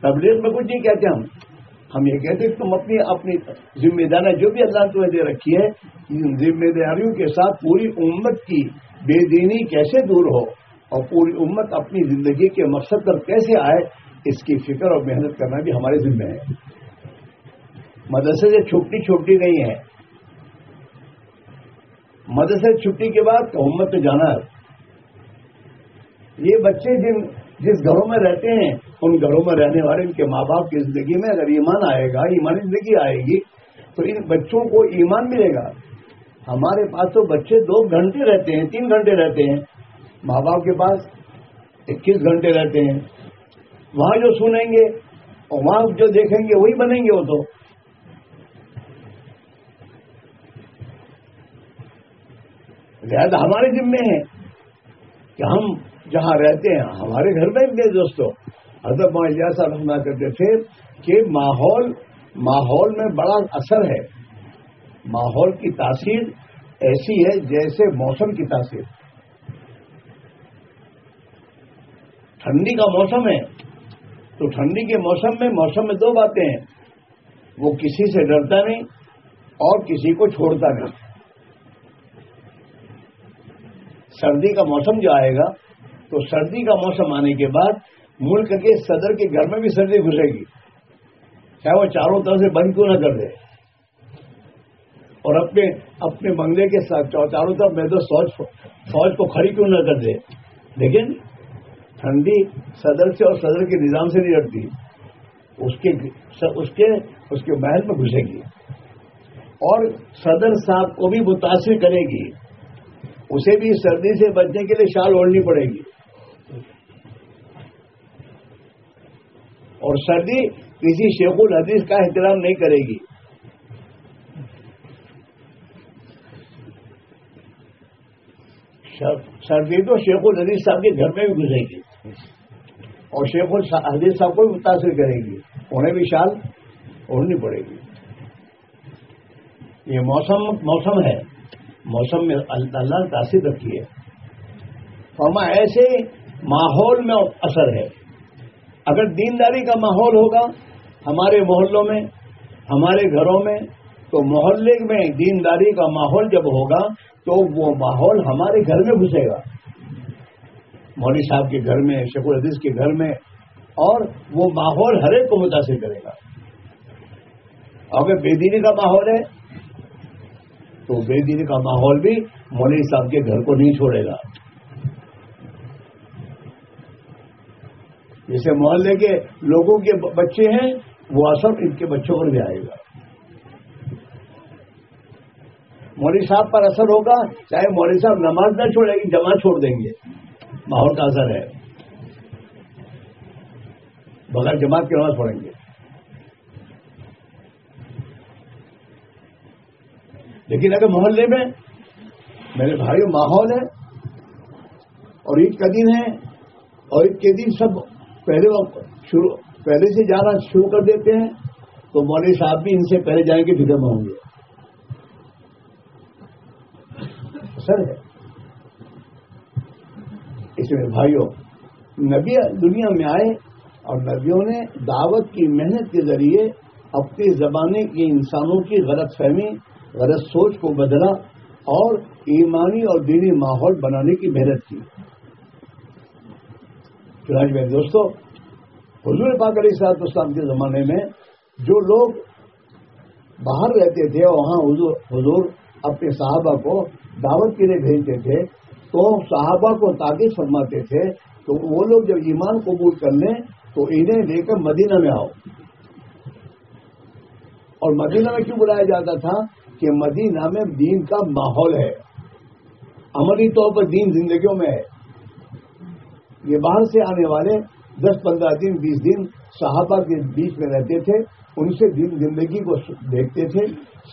تبلیغ میں کچھ نہیں کہتے ہم۔ ہم یہ کہتے ہیں تم اپنی اپنی ذمہ داری جو بھی اللہ تمہیں دے رکھی ہے ان ذمہ داریوں کے ساتھ پوری امت کی بے دینی کیسے دور ہو اور پوری امت اپنی زندگی کے مقصد پر کیسے آئے، اس کی فکر اور محنت کرنا بھی ہمارے ذمہ ہے۔ مدرسے سے چھٹی چھوٹی نہیں ہے۔ مدرسے چھٹی کے بعد امت میں جانا ہے۔ یہ بچے جن جس گھروں میں رہتے ہیں، ان گھروں میں رہنے والے، ان کے ماں باپ کی زندگی میں اگر ایمان آئے گا، ایمانی زندگی آئے گی، تو ان بچوں کو ایمان ملے گا۔ ہمارے پاس تو بچے دو گھنٹے رہتے ہیں، تین گھنٹے رہتے ہیں۔ ماں باپ کے پاس اکیس گھنٹے رہتے ہیں۔ وہاں جو سنیں گے اور وہاں جو دیکھیں گے، وہی بنیں گے وہ تو۔ لہذا ہمارے ذمے ہیں کہ ہم جہاں رہتے ہیں، ہمارے گھر میں بھی دوستوں ادب ایسا رکھنا کرتے تھے کہ ماحول ماحول میں بڑا اثر ہے۔ ماحول کی تاثیر ایسی ہے جیسے موسم کی تاثیر۔ ٹھنڈی کا موسم ہے۔ تو ٹھنڈی کے موسم میں موسم میں دو باتیں ہیں۔ وہ کسی سے ڈرتا نہیں اور کسی کو چھوڑتا نہیں۔ سردی کا موسم جو آئے گا، تو سردی کا موسم آنے کے بعد ملک کے صدر کے گھر میں بھی سردی گھسے گی۔ چاہے وہ چاروں طرف سے بند کیوں نہ کر دے۔ اور اپنے اپنے بنگلے کے ساتھ چاروں طرف میں تو فوج فوج کو کھڑی کیوں نہ کر دے۔ لیکن ٹھنڈی صدر سے اور صدر کے نظام سے نہیں لڑتی اس کے اس کے اس کے محل میں گھسے گی۔ اور صدر صاحب کو بھی متاثر کرے گی۔ اسے بھی سردی سے بچنے کے لیے شال اوڑھنی پڑے گی۔ اور سردی کسی شیخ الحدیث کا احترام نہیں کرے گی۔ سردی تو شیخ الحدیث صاحب کے گھر میں بھی گزرے گی۔ اور شیخ الحدیث صاحب کو بھی متاثر کرے گی۔ انہیں بھی شال اوڑھنی پڑے گی۔ یہ موسم موسم ہے۔ موسم میں اللہ تاثیر رکھی ہے۔ فرما ایسے ماحول میں اثر ہے۔ اگر دینداری کا ماحول ہوگا ہمارے محلوں میں، ہمارے گھروں میں، تو محلے میں دینداری کا ماحول جب ہوگا تو وہ ماحول ہمارے گھر میں گھسے گا۔ مولوی صاحب کے گھر میں، شیخ العدیز کے گھر میں، اور وہ ماحول ہر ایک کو متاثر کرے گا۔ اگر بے دینی کا ماحول ہے۔ تو بے دینی کا ماحول بھی مولوی صاحب کے گھر کو نہیں چھوڑے گا۔ جیسے محلے کے لوگوں کے بچے ہیں، وہ اثر ان کے بچوں پر بھی آئے گا۔ مولوی صاحب پر اثر ہوگا، چاہے مولوی صاحب نماز نہ چھوڑے گی جماعت چھوڑ دیں گے۔ ماحول کا اثر ہے۔ بغیر جماعت کی نماز پڑھیں گے۔ لیکن اگر محلے میں میرے بھائی ماحول ہے اور عید کا دن ہے اور عید کے دن سب پہلے شروع پہلے سے جانا شروع کر دیتے ہیں، تو مولوی صاحب بھی ان سے پہلے جائیں گے، فکر میں ہوں گے۔ سر ہے۔ اس میں بھائیوں نبی دنیا میں آئے اور نبیوں نے دعوت کی محنت کے ذریعے اپنی زبانے کے انسانوں کی غلط فہمی غلط سوچ کو بدلا اور ایمانی اور دینی ماحول بنانے کی محنت کی۔ چنانچہ میرے دوستو، حضور پاک علیہ صاحب اسلام کے زمانے میں جو لوگ باہر رہتے تھے وہاں حضور حضور اپنے صحابہ کو دعوت کے لیے بھیجتے تھے، تو صحابہ کو تاکید فرماتے تھے تو وہ لوگ جب ایمان قبول کر لیں تو انہیں لے کر مدینہ میں آؤ۔ اور مدینہ میں کیوں بلایا جاتا تھا؟ کہ مدینہ میں دین کا ماحول ہے۔ عملی طور پر دین زندگیوں میں ہے۔ یہ باہر سے آنے والے دس پندرہ دن، بیس دن صحابہ کے بیچ میں رہتے تھے۔ ان سے دن زندگی کو دیکھتے تھے،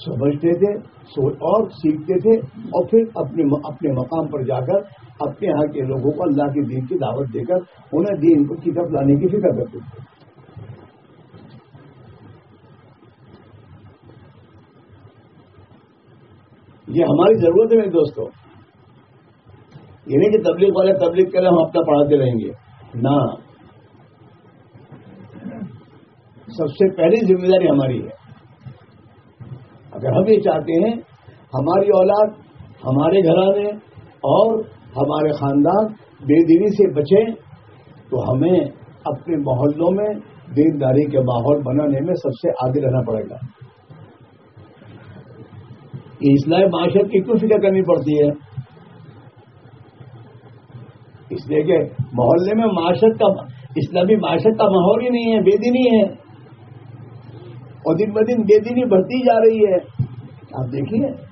سمجھتے تھے اور سیکھتے تھے۔ اور پھر اپنے اپنے مقام پر جا کر اپنے یہاں کے لوگوں کو اللہ کے دین کی دعوت دے کر انہیں دین کو کتاب لانے کی فکر کرتے تھے۔ یہ ہماری ضرورت ہے میرے دوستوں یہ نہیں کہ تبلیغ والے تبلیغ کریں ہم اپنا پڑھاتے رہیں گے۔ نہ۔ سب سے پہلی ذمہ داری ہماری ہے۔ اگر ہم یہ چاہتے ہیں، ہماری اولاد ہمارے گھرانے اور ہمارے خاندان بے دینی سے بچیں، تو ہمیں اپنے محلوں میں دینداری کے ماحول بنانے میں سب سے آگے رہنا پڑے گا۔ یہ اسلائی معاشرت کی کیوں فکر کرنی پڑتی ہے؟ اس لیے کہ محلے میں معاشرت کا اسلامی معاشرت کا ماحول ہی نہیں ہے، بے دینی ہے۔ اور دن ب دن بے دینی بڑھتی جا رہی ہے۔ آپ دیکھیے۔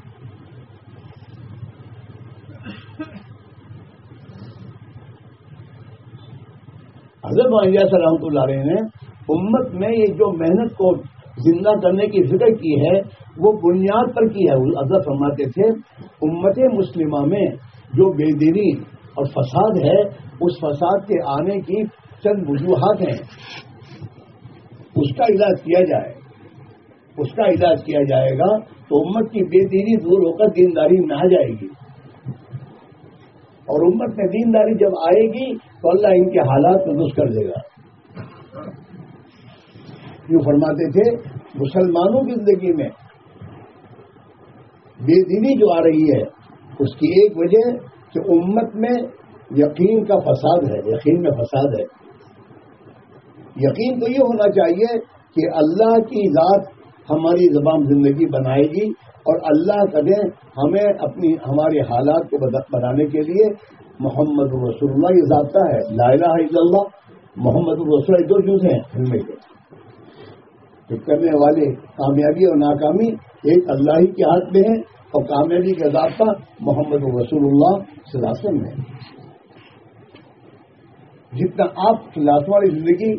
حضرت معاہدہ سے رحمۃ اللہ علیہ نے امت میں یہ جو محنت کو زندہ کرنے کی فکر کی ہے وہ بنیاد پر کی ہے حضرت فرماتے تھے، امت مسلمہ میں جو بے دینی اور فساد ہے، اس فساد کے آنے کی چند وجوہات ہیں۔ اس کا علاج کیا جائے، اس کا علاج کیا جائے گا تو امت کی بے دینی دور ہو کر دینداری میں آ جائے گی۔ اور امت میں دینداری جب آئے گی تو اللہ ان کے حالات درست کر دے گا۔ یوں فرماتے تھے، مسلمانوں کی زندگی میں بے دینی جو آ رہی ہے، اس کی ایک وجہ کہ امت میں یقین کا فساد ہے، یقین میں فساد ہے۔ یقین تو یہ ہونا چاہیے کہ اللہ کی ذات ہماری زبان زندگی بنائے گی اور اللہ کرے ہمیں اپنی، ہمارے حالات کو بنانے کے لیے محمد رسول اللہ یہ ضابطہ ہے۔ لا الہ الا اللہ، محمد رسول دو جز ہیں۔ ان میں کرنے والے کامیابی اور ناکامی ایک اللہ ہی کے ہاتھ میں ہے اور کامیابی کا ضابطہ محمد رسول اللہ صلی میں جتنا آپ خلاف والی زندگی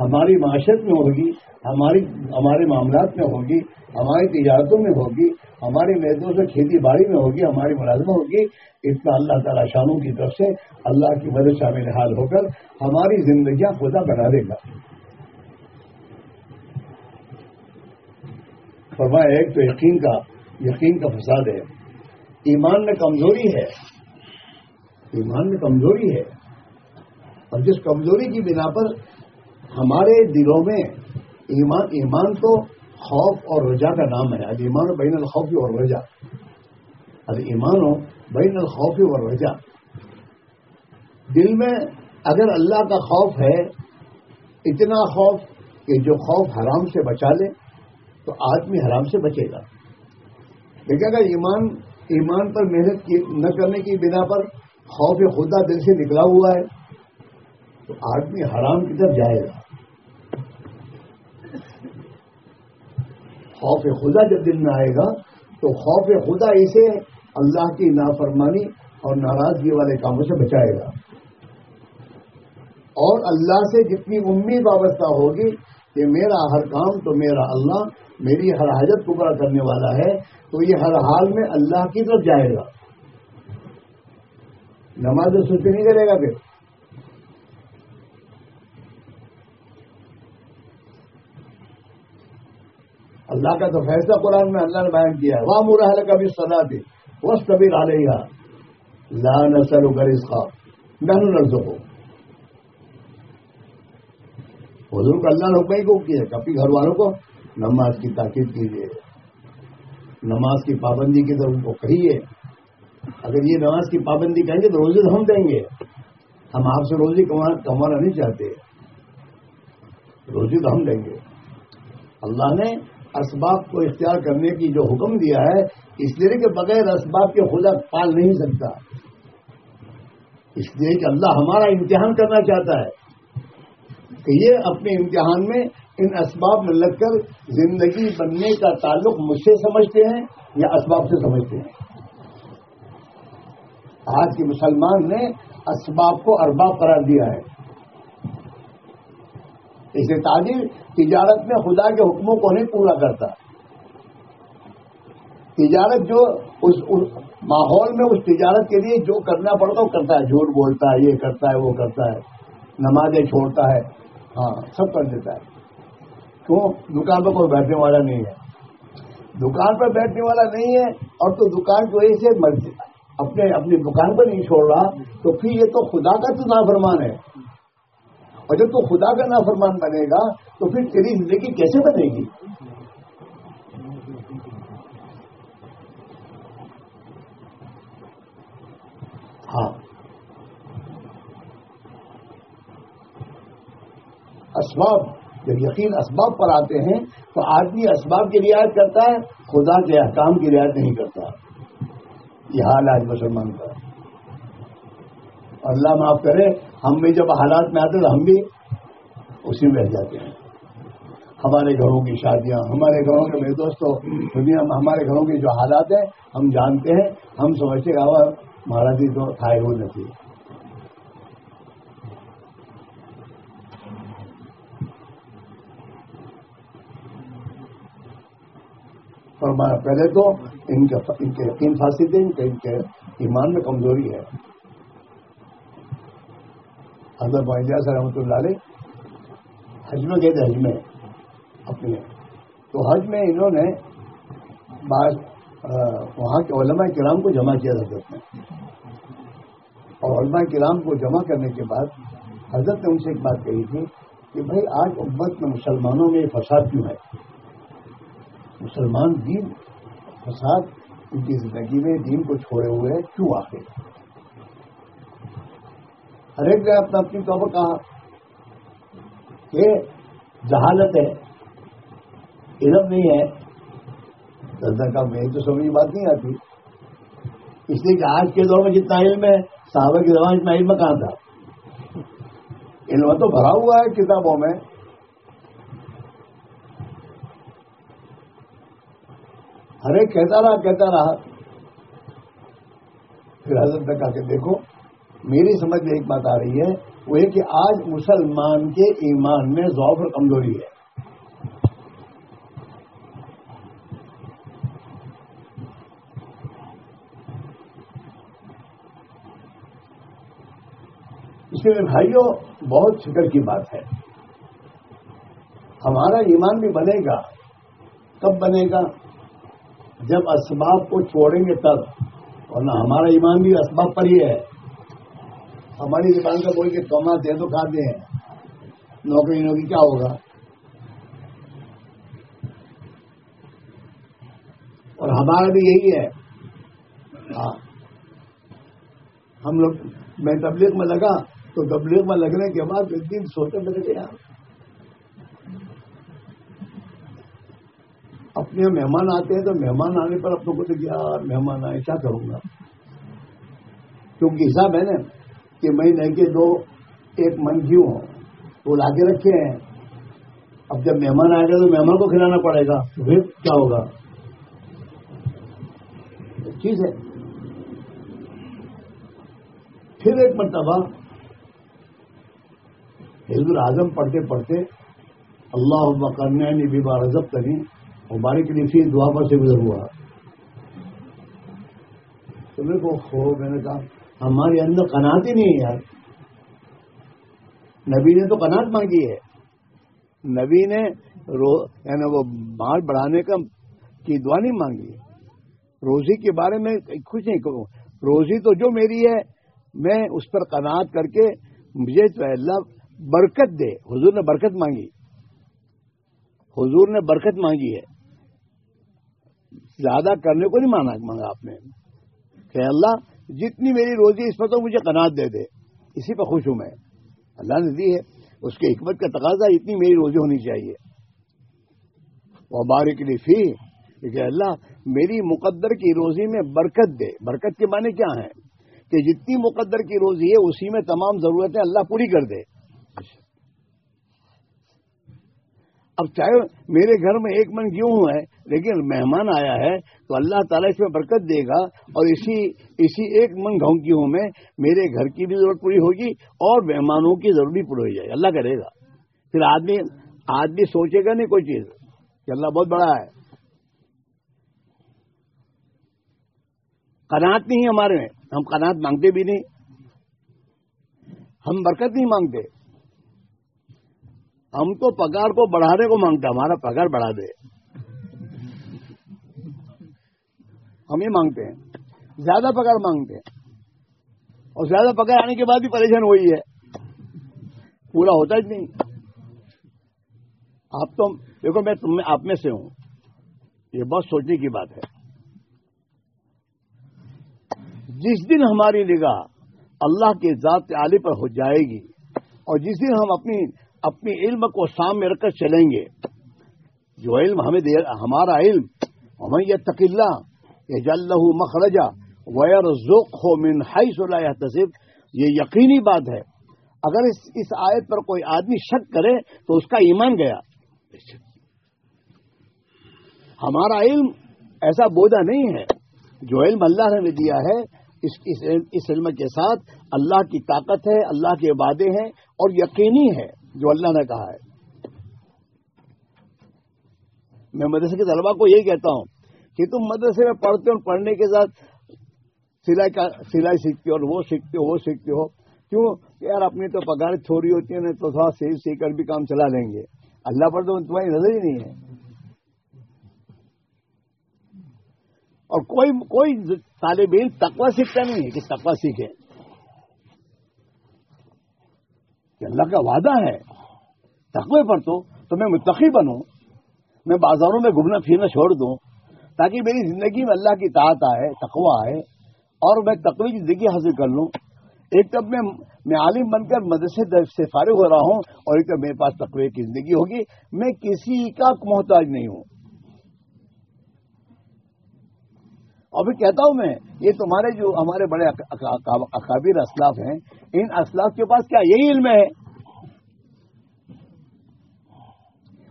ہماری معاشرت میں ہوگی، ہماری، ہمارے معاملات میں ہوگی، ہماری تجارتوں میں ہوگی ہماری محدود سے کھیتی باڑی میں ہوگی، ہماری ملازمہ ہوگی، اتنا اللہ تعالیٰ شانوں کی طرف سے اللہ کی مدد شامل حال ہو کر ہماری زندگیاں خدا بنا دے گا۔ فرمایا ایک تو یقین کا یقین کا فساد ہے۔ ایمان میں کمزوری ہے۔ ایمان میں کمزوری ہے۔ اور جس کمزوری کی بنا پر ہمارے دلوں میں ایمان ایمان تو خوف اور رجا کا نام ہے۔ اب ایمان و بین الخوف اور رجا۔ اب ایمان و بین الخوف اور رجا۔ دل میں اگر اللہ کا خوف ہے، اتنا خوف کہ جو خوف حرام سے بچا لے تو آدمی حرام سے بچے گا۔ لیکن اگر ایمان ایمان پر محنت نہ کرنے کی بنا پر خوف خدا دل سے نکلا ہوا ہے، تو آدمی حرام کی طرف جائے گا۔ خوف خدا جب دل میں آئے گا، تو خوف خدا اسے اللہ کی نافرمانی اور ناراضگی والے کاموں سے بچائے گا۔ اور اللہ سے جتنی امید وابستہ ہوگی کہ میرا ہر کام تو میرا اللہ میری ہر حاجت کو پورا کرنے والا ہے، تو یہ ہر حال میں اللہ کی طرف جائے گا۔ نماز سوچ نہیں کرے گا پھر۔ اللہ کا تو فیصلہ قرآن میں اللہ نے بیان کیا ہے۔ وہاں مرحل کبھی سنا دے وس کبھی ڈالے گا لا نسل گریز خواب میں نرز ہو حضور کو اللہ نے حکم ہی کو کیا کبھی گھر والوں کو نماز کی تاکید کیجیے۔ نماز کی پابندی کی طرف ان کو کہیے اگر یہ نماز کی پابندی کہیں گے تو روزی تو ہم دیں گے۔ ہم آپ سے روزی کمانا نہیں چاہتے۔ روزی تو ہم دیں گے۔ اللہ نے اسباب کو اختیار کرنے کی جو حکم دیا ہے، اس لیے کہ بغیر اسباب کے خدا پال نہیں سکتا۔ اس لیے کہ اللہ ہمارا امتحان کرنا چاہتا ہے۔ کہ یہ اپنے امتحان میں ان اسباب میں لگ کر زندگی بننے کا تعلق مجھ سے سمجھتے ہیں یا اسباب سے سمجھتے ہیں؟ آج کے مسلمان نے اسباب کو ارباب قرار دیا ہے۔ اسے تاجر تجارت میں خدا کے حکموں کو نہیں پورا کرتا۔ تجارت جو اس ماحول میں اس تجارت کے لیے جو کرنا پڑتا وہ کرتا ہے۔ جھوٹ بولتا ہے، یہ کرتا ہے، وہ کرتا ہے۔ نمازیں چھوڑتا ہے۔ ہاں سب کر دیتا ہے۔ کیوں؟ دکان پہ کوئی بیٹھنے والا نہیں ہے۔ دکان پر بیٹھنے والا نہیں ہے اور تو دکان کی وجہ سے اپنے اپنی دکان پر نہیں چھوڑ رہا، تو پھر یہ تو خدا کا تو نافرمان ہے۔ اور جب تو خدا کا نافرمان بنے گا، تو پھر تیری زندگی کیسے بنے گی؟ ہاں۔ اسباب جب یقین اسباب پر آتے ہیں، تو آدمی اسباب کی رعایت کرتا ہے، خدا کے احکام کی رعایت نہیں کرتا۔ یہ حال آج مسلمان کا۔ اللہ معاف کرے، ہم بھی جب حالات میں آتے تو ہم بھی اسی میں رہ جاتے ہیں۔ ہمارے گھروں کی شادیاں، ہمارے گھروں کے میرے دوستوں، دنیا میں ہمارے گھروں کے جو حالات ہیں، ہم جانتے ہیں، ہم سمجھتے ہیں مہاراج جی تو تھا وہ نہیں پہلے تو ان کے ان کے یقین فاصل تھے ان کے ایمان میں کمزوری ہے۔ حضرت معاہدہ رحمۃ اللہ علیہ حج میں گئے تھے، حج میں، اپنے۔ تو حج میں انہوں نے بعض وہاں کے علماء کرام کو جمع کیا حضرت نے اور علماء کرام کو جمع کرنے کے بعد حضرت نے ان سے ایک بات کہی تھی کہ بھائی، آج امت میں مسلمانوں میں فساد کیوں ہے؟ مسلمان دین، فساد، ان کی زندگی میں دین کو چھوڑے ہوئے کیوں آخر ہر ایک نے اپنا اپنی طور پر کہا کہ جہالت ہے، علم نہیں ہے۔ کا میں تو سمجھ بات نہیں آتی۔ اس لیے کہ آج کے دور میں جتنا علم ہے، صحابہ کے زمانے اتنا علم کہاں تھا؟ علم تو بھرا ہوا ہے کتابوں میں۔ ہر ایک کہتا رہا کہتا رہا۔ پھر حضرت نے کہا کہ دیکھو، میری سمجھ میں ایک بات آ رہی ہے، وہ یہ کہ آج مسلمان کے ایمان میں ذوق اور کمزوری ہے۔ اس لیے بھائیوں بہت فکر کی بات ہے۔ ہمارا ایمان بھی بنے گا، کب بنے گا؟ جب اسباب کو چھوڑیں گے تب، ورنہ ہمارا ایمان بھی اسباب پر ہی ہے۔ ہماری زبان کا بول کے کماتے ہیں تو کھاتے ہیں۔ نوکری نوکری کیا ہوگا؟ اور ہمارا بھی یہی ہے۔ ہاں۔ ہم لوگ، میں تبلیغ میں لگا تو تبلیغ میں لگنے کے بعد ایک دن سوتے میں گیا اپنے مہمان آتے ہیں تو مہمان آنے پر اپنے کو تو کیا مہمان آئے، کیا کروں گا؟ کیونکہ حساب ہے نا کہ میں کے دو ایک من کیوں وہ لا کے رکھے ہیں۔ اب جب مہمان آئے گا تو مہمان کو کھلانا پڑے گا۔ تو پھر کیا ہوگا؟ چیز ہے۔ پھر ایک مرتبہ حضور اعظم پڑھتے پڑھتے اللہ کرنے بھی بار رضب کریں اور باری دعا پر سے گزر ہوا۔ تو میرے کو ہو میں نے کہا، ہمارے اندر کنات ہی نہیں ہے یار۔ نبی نے تو کنات مانگی ہے۔ نبی نے یعنی وہ مال بڑھانے کا کی دعا نہیں مانگی۔ روزی کے بارے میں کچھ نہیں کروں روزی تو جو میری ہے، میں اس پر کنات کر کے مجھے تو اللہ برکت دے۔ حضور نے برکت مانگی۔ حضور نے برکت مانگی ہے۔ زیادہ کرنے کو نہیں مانا مانگا آپ نے۔ کہ اللہ جتنی میری روزی اس پر تو مجھے قناعت دے دے۔ اسی پہ خوش ہوں میں۔ اللہ نے دی ہے۔ اس کے حکمت کا تقاضا اتنی میری روزی ہونی چاہیے۔ وہ بارک فی۔ کہ اللہ میری مقدر کی روزی میں برکت دے۔ برکت کے معنی کیا ہے کہ جتنی مقدر کی روزی ہے، اسی میں تمام ضرورتیں اللہ پوری کر دے۔ اب چاہے میرے گھر میں ایک من کیوں ہے، لیکن مہمان آیا ہے تو اللہ تعالیٰ اس میں برکت دے گا اور اسی اسی ایک من گھوں کی ہوں میں میرے گھر کی بھی ضرورت پوری ہوگی اور مہمانوں کی ضرورت بھی پوری ہو جائے گی۔ اللہ کرے گا۔ پھر آدمی آدمی سوچے گا نہیں کوئی چیز۔ کہ اللہ بہت بڑا ہے۔ کنات نہیں ہمارے میں۔ ہم کنات مانگتے بھی نہیں۔ ہم برکت نہیں مانگتے۔ ہم تو پگار کو بڑھانے کو مانگتا ہمارا پگار بڑھا دے۔ ہم یہ مانگتے ہیں۔ زیادہ پگار مانگتے ہیں۔ اور زیادہ پگار آنے کے بعد بھی پریشان ہوئی ہے۔ پورا ہوتا ہی نہیں۔ آپ تو دیکھو، میں تم میں آپ میں سے ہوں۔ یہ بہت سوچنے کی بات ہے۔ جس دن ہماری نگاہ اللہ کے ذات عالی پر ہو جائے گی اور جس دن ہم اپنی اپنی علم کو سامنے رکھ کر چلیں گے۔ جو علم ہمیں دے، ہمارا علم ہمیں یہ تقلّہ یہ جل مخرجہ ویر ذوق ہو من صلاح تصف یہ یقینی بات ہے۔ اگر اس اس آیت پر کوئی آدمی شک کرے تو اس کا ایمان گیا۔ ہمارا علم ایسا بوجھا نہیں ہے۔ جو علم اللہ نے دیا ہے اس اس علم کے ساتھ اللہ کی طاقت ہے، اللہ کے وعدے ہیں اور یقینی ہے۔ جو اللہ نے کہا ہے۔ میں مدرسے کے طلبا کو یہی کہتا ہوں کہ تم مدرسے میں پڑھتے ہو پڑھنے کے ساتھ سلائی کا سلائی سیکھتے ہو اور وہ سیکھتے ہو، وہ سیکھتے ہو۔ کیوں؟ یار اپنی تو پگار تھوڑی ہوتی ہے تو تھوڑا سیکھ سیکھ کر بھی کام چلا لیں گے۔ اللہ پر تو تمہاری نظر ہی نہیں ہے۔ اور کوئی کوئی طالب علم تقوا سیکھتا نہیں ہے کہ تقوا سیکھے۔ کہ اللہ کا وعدہ ہے۔ تقوی پر تو تو میں متقی بنوں۔ میں بازاروں میں گھومنا پھرنا چھوڑ دوں۔ تاکہ میری زندگی میں اللہ کی طاعت آئے تقوا آئے اور میں تقوی کی زندگی حاصل کر لوں۔ ایک تب میں میں عالم بن کر مدرسے سے فارغ ہو رہا ہوں اور ایک تب میرے پاس تقوی کی زندگی ہوگی۔ میں کسی کا محتاج نہیں ہوں۔ اور پھر کہتا ہوں میں، یہ تمہارے جو ہمارے بڑے اکابر اسلاف ہیں، ان اسلاف کے پاس کیا یہی علم ہے؟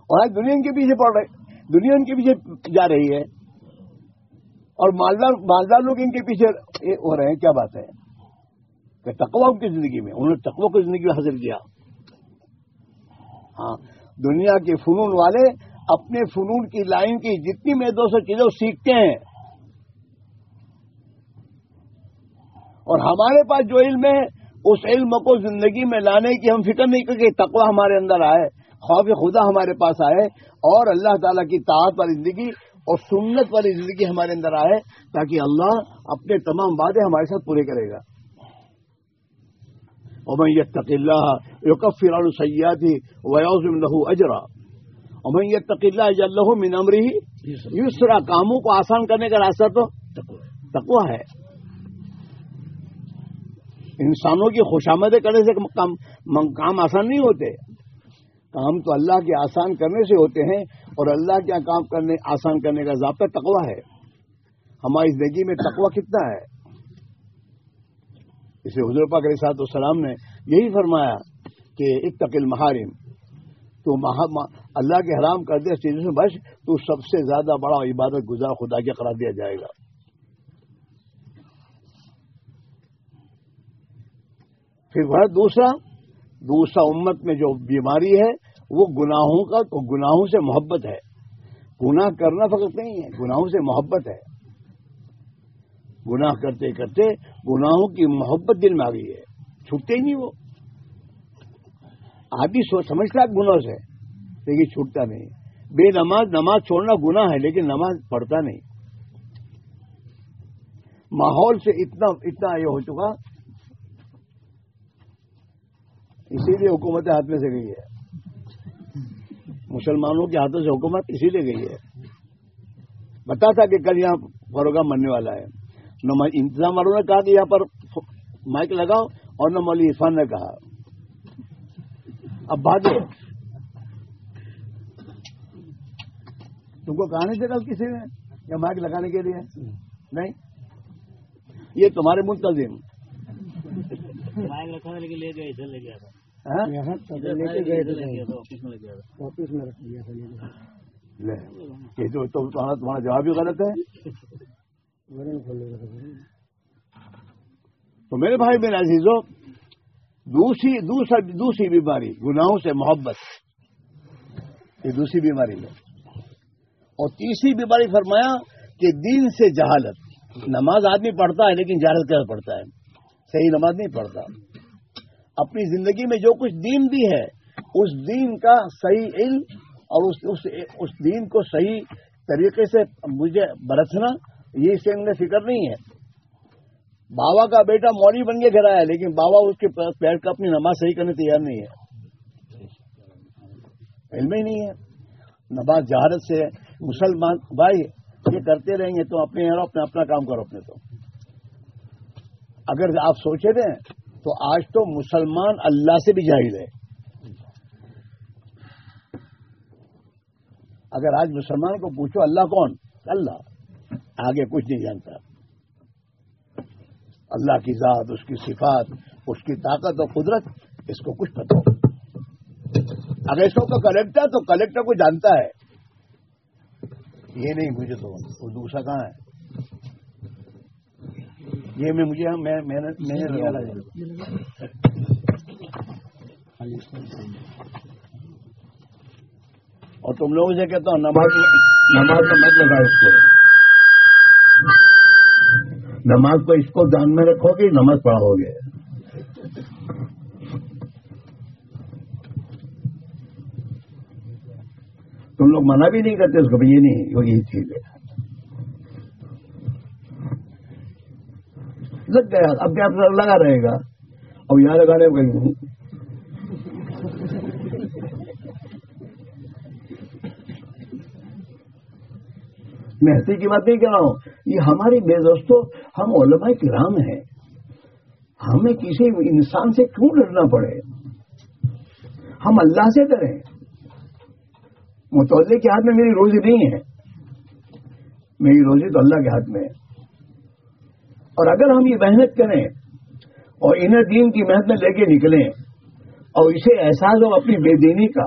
اور آج دنیا کے پیچھے پڑ رہے دنیا ان کے پیچھے جا رہی ہے۔ اور مالدار مالدار لوگ ان کے پیچھے ہو رہے ہیں، کیا بات ہے؟ کہ تقوا کی زندگی میں، انہوں نے تقوا کی زندگی میں حاصل کیا۔ ہاں دنیا کے فنون والے اپنے فنون کی لائن کی جتنی میں دو سو چیزیں سیکھتے ہیں اور ہمارے پاس جو علم ہے اس علم کو زندگی میں لانے کی ہم فکر نہیں کریں کہ تقوی ہمارے اندر آئے خوف خدا ہمارے پاس آئے اور اللہ تعالیٰ کی طاعت والی زندگی اور سنت والی زندگی ہمارے اندر آئے تاکہ اللہ اپنے تمام وعدے ہمارے ساتھ پورے کرے گا۔ اور یہ تقلّہ یوکفر سیاتی ویوزم لہو اجرا اور یہ تقلّہ اللہ من امری یسرا۔ کاموں کو آسان کرنے کا راستہ تو تقوی ہے۔ انسانوں کی خوشامدیں کرنے سے کام آسان نہیں ہوتے۔ کام تو اللہ کے آسان کرنے سے ہوتے ہیں اور اللہ کے کام کرنے، آسان کرنے کا ضابطہ تقوا ہے۔ ہماری زندگی میں تقوا کتنا ہے؟ اسے حضور پاک علیہ صاحب السلام نے یہی فرمایا کہ اتقل محارم تو اللہ کے حرام کر چیزوں سے بچ، تو سب سے زیادہ بڑا عبادت گزار خدا کے قرار دیا جائے گا۔ پھر وہ دوسرا دوسرا امت میں جو بیماری ہے، وہ گناہوں کا تو گناہوں سے محبت ہے۔ گناہ کرنا فقط نہیں ہے، گناہوں سے محبت ہے۔ گناہ کرتے کرتے گناہوں کی محبت دل میں آ گئی ہے۔ چھوٹتے ہی نہیں وہ۔ آدمی سوچ سمجھتا گناہ سے لیکن چھوٹتا نہیں۔ بے نماز نماز چھوڑنا گناہ ہے، لیکن نماز پڑھتا نہیں۔ ماحول سے اتنا اتنا یہ ہو چکا اسی لیے حکومت ہاتھ میں سے گئی ہے۔ مسلمانوں کے ہاتھوں سے حکومت اسی لیے گئی ہے۔ بتا تھا کہ کل یہاں پروگرام بننے والا ہے۔ نہ انتظام والوں نے کہا کہ یہاں پر مائک لگاؤ اور نہ مولوی عرفان نے کہا۔ اب بات تم کو کہا نہیں تھا کل کسی نے یا مائک لگانے کے لیے؟ نہیں۔ یہ تمہارے منتظم۔ مائک رکھا لے گئے ادھر لے گیا تھا ہاں؟ تمہارا جواب بھی غلط ہے۔ تو میرے بھائی میرے عزیزوں دوسری دوسری بیماری گناہوں سے محبت۔ یہ دوسری بیماری ہے۔ اور تیسری بیماری فرمایا کہ دین سے جہالت۔ نماز آدمی پڑھتا ہے لیکن جہالت کیا پڑھتا ہے۔ صحیح نماز نہیں پڑھتا۔ اپنی زندگی میں جو کچھ دین بھی ہے اس دین کا صحیح علم اور اس اس, اس دین کو صحیح طریقے سے مجھے برتنا یہ اس سے انہیں فکر نہیں ہے۔ بابا کا بیٹا مولوی بن کے گھر آیا لیکن بابا اس کے پیر کا اپنی نماز صحیح کرنے تیار نہیں ہے۔ علم ہی نہیں ہے۔ نماز جہارت سے مسلمان بھائی یہ کرتے رہیں گے تو اپنے یہاں اپنا اپنا کام کرو اپنے تو۔ اگر آپ سوچے دیں تو آج تو مسلمان اللہ سے بھی جاہل ہے۔ اگر آج مسلمان کو پوچھو اللہ کون؟ اللہ۔ آگے کچھ نہیں جانتا۔ اللہ کی ذات، اس کی صفات، اس کی طاقت اور قدرت، اس کو کچھ پتہ اگر اس کو کلیکٹر تو کلیکٹر کو جانتا ہے۔ یہ نہیں مجھے تو وہ دوسرا کہاں ہے؟ یہ میں مجھے میں نے اور تم لوگوں سے کہتا ہوں نماز نماز میں مت لگا اس کو۔ نماز کو اس کو دھیان میں رکھو گے نماز پڑھاؤ گے۔ تم لوگ منع بھی نہیں کرتے اس کو یہ نہیں وہ یہی چیز ہے۔ لگ گیا اب کیا لگا رہے گا۔ اب یہاں لگانے کہیں میں ایسی کی بات نہیں کہہ رہا ہوں۔ یہ ہماری بے دوستوں، ہم علماء کرام ہیں۔ ہمیں کسی انسان سے کیوں ڈرنا پڑے؟ ہم اللہ سے ڈریں۔ متوجہ کے ہاتھ میں میری روزی نہیں ہے۔ میری روزی تو اللہ کے ہاتھ میں ہے۔ اور اگر ہم یہ محنت کریں اور انہیں دین کی محنت میں لے کے نکلیں اور اسے احساس ہو اپنی بے دینی کا،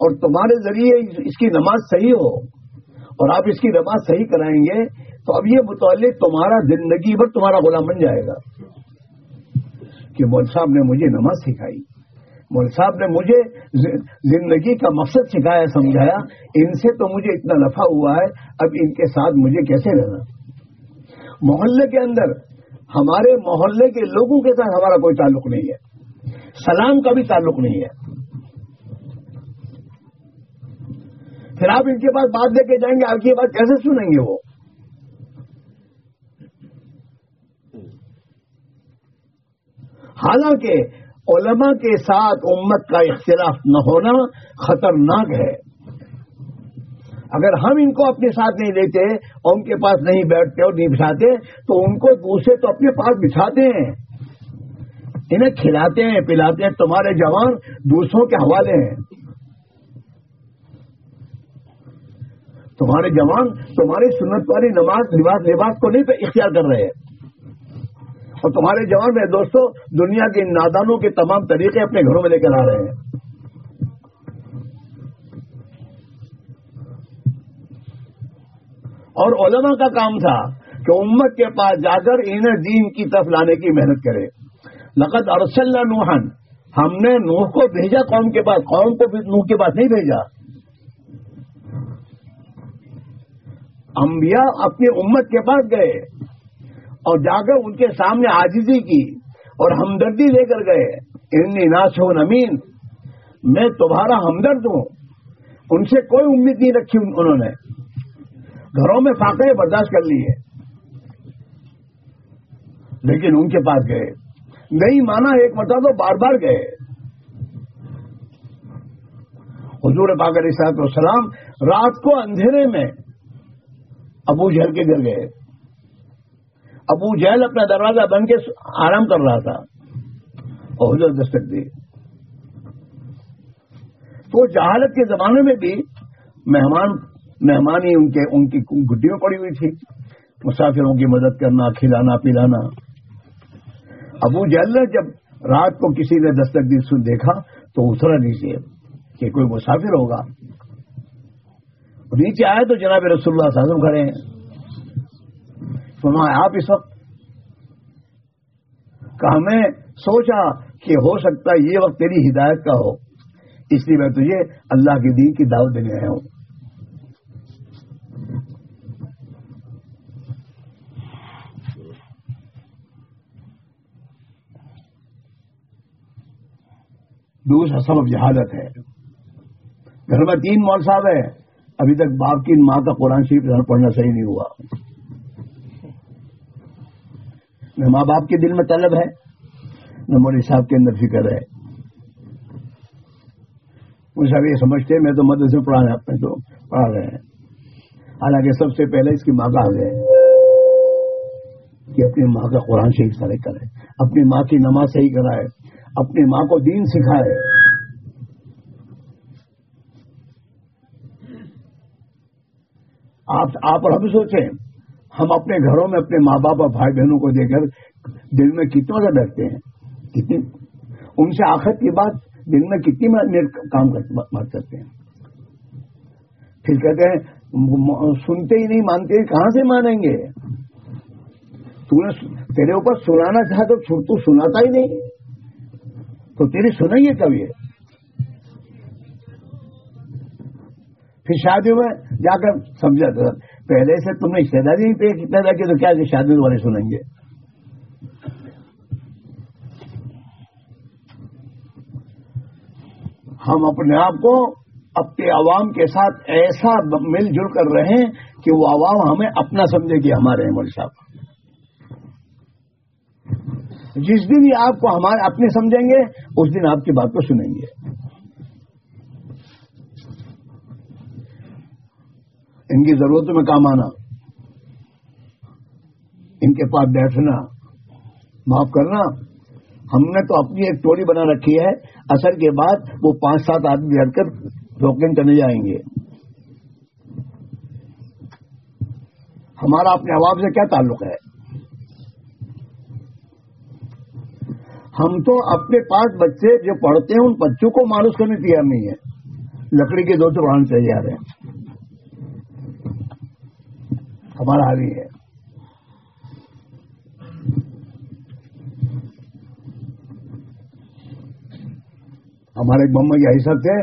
اور تمہارے ذریعے اس کی نماز صحیح ہو اور آپ اس کی نماز صحیح کرائیں گے، تو اب یہ متعلق تمہارا زندگی بھر تمہارا غلام بن جائے گا۔ کہ مول صاحب نے مجھے نماز سکھائی۔ مول صاحب نے مجھے زندگی کا مقصد سکھایا، سمجھایا۔ ان سے تو مجھے اتنا نفع ہوا ہے، اب ان کے ساتھ مجھے کیسے رہنا؟ محلے کے اندر، ہمارے محلے کے لوگوں کے ساتھ ہمارا کوئی تعلق نہیں ہے۔ سلام کا بھی تعلق نہیں ہے۔ پھر آپ ان کے پاس بات لے کے جائیں گے، آپ کی بات کیسے سنیں گے وہ۔ حالانکہ علماء کے ساتھ امت کا اختلاف نہ ہونا خطرناک ہے۔ اگر ہم ان کو اپنے ساتھ نہیں لیتے اور ان کے پاس نہیں بیٹھتے اور نہیں بچھاتے تو ان کو دوسرے تو اپنے پاس بچھاتے ہیں انہیں کھلاتے ہیں، پلاتے ہیں۔ تمہارے جوان دوسروں کے حوالے ہیں۔ تمہارے جوان تمہاری سنت والی نماز، لباس لباس کو نہیں اختیار کر رہے اور تمہارے جوان میں دوستوں دنیا کے نادانوں کے تمام طریقے اپنے گھروں میں لے کر آ رہے ہیں۔ اور علماء کا کام تھا کہ امت کے پاس جا کر انہیں دین کی طرف لانے کی محنت کرے۔ لقت ارسل نوحن ہم نے نوح کو بھیجا، قوم کے پاس۔ قوم کو نوح کے پاس نہیں بھیجا۔ انبیاء اپنی امت کے پاس گئے اور جا کر ان کے سامنے آجزی کی اور ہمدردی لے کر گئے۔ انی ناس ہو نمین میں تمہارا ہمدرد ہوں۔ ان سے کوئی امید نہیں رکھی انہوں نے۔ گھروں میں فاقے برداشت کر لیے لیکن ان کے پاس گئے۔ نہیں مانا ایک مرتبہ تو بار بار گئے۔ حضور پاک علیہ صاحب السلام رات کو اندھیرے میں ابو جہل کے گھر گئے۔ ابو جہل اپنا دروازہ بن کے آرام کر رہا تھا۔ اور حضرت دستک دی۔ تو جہالت کے زمانے میں بھی مہمان مہمان ہی ان کے ان کی گڈیوں پڑی ہوئی تھی مسافروں کی مدد کرنا، کھلانا، پلانا۔ ابو جہل نے جب رات کو کسی نے دستک دی سن دیکھا تو اترا نیچے کہ کوئی مسافر ہوگا۔ نیچے آئے تو جناب رسول اللہ صلی اللہ علیہ وسلم کھڑے ہیں۔ سنا آپ اس وقت کہ ہمیں سوچا کہ ہو سکتا ہے یہ وقت تیری ہدایت کا ہو، اس لیے میں تجھے اللہ کے دین کی دعوت دینے آیا ہوں۔ دوسرا سبب جہادت ہے۔ گھر میں تین مول صاحب ہے ابھی تک باپ کی ماں کا قرآن شریف پڑھنا صحیح نہیں ہوا۔ نہ ماں باپ کے دل میں طلب ہے، نہ مولوی صاحب کے اندر فکر ہے۔ مجھے صاحب یہ سمجھتے ہیں، میں تو مدد سے پڑھا رہے تو پڑھا رہے ہیں حالانکہ سب سے پہلے اس کی ماں کا آگے کہ اپنی ماں کا قرآن صحیح سارے کرے۔ اپنی ماں کی نماز صحیح کرائے۔ اپنی ماں کو دین سکھائے۔ آپ آپ اور ہم سوچیں، ہم اپنے گھروں میں اپنے ماں باپ اور بھائی بہنوں کو دیکھ کر دل میں کتنا سے ڈرتے ہیں۔ کتنی [laughs] ان سے آخر کی بات دل میں کتنی کام بات کرتے ہیں۔ پھر کہتے ہیں سنتے ہی نہیں، مانتے کہاں سے مانیں گے؟ تو نے تیرے اوپر سنانا چاہا تو تو سناتا ہی نہیں۔ تو تیری سنائیے کبھی؟ پھر شادی میں جا کر سمجھا تھا پہلے سے تم نے حصے داری پہ پیدا کی تو کیا کہ شادی والے سنیں گے؟ ہم اپنے آپ کو اپنے عوام کے ساتھ ایسا مل جل کر رہے ہیں کہ وہ عوام ہمیں اپنا سمجھے کہ ہمارے ہیں مول صاحب۔ جس دن یہ آپ کو ہمارے اپنے سمجھیں گے، اس دن آپ کی بات کو سنیں گے۔ ان کی ضرورتوں میں کام آنا، ان کے پاس بیٹھنا، معاف کرنا، ہم نے تو اپنی ایک ٹولی بنا رکھی ہے۔ اثر کے بعد وہ پانچ سات آدمی بیٹھ کر روکن کرنے جائیں گے۔ ہمارا اپنے عوام سے کیا تعلق ہے؟ ہم تو اپنے پانچ بچے جو پڑھتے ہیں ان بچوں کو مانوس کرنے تیار نہیں ہے لکڑی کے دو سے پڑھانے تیار ہیں ہمارا حال ہی ہے ہمارے ایک محمد یہی صاحب تھے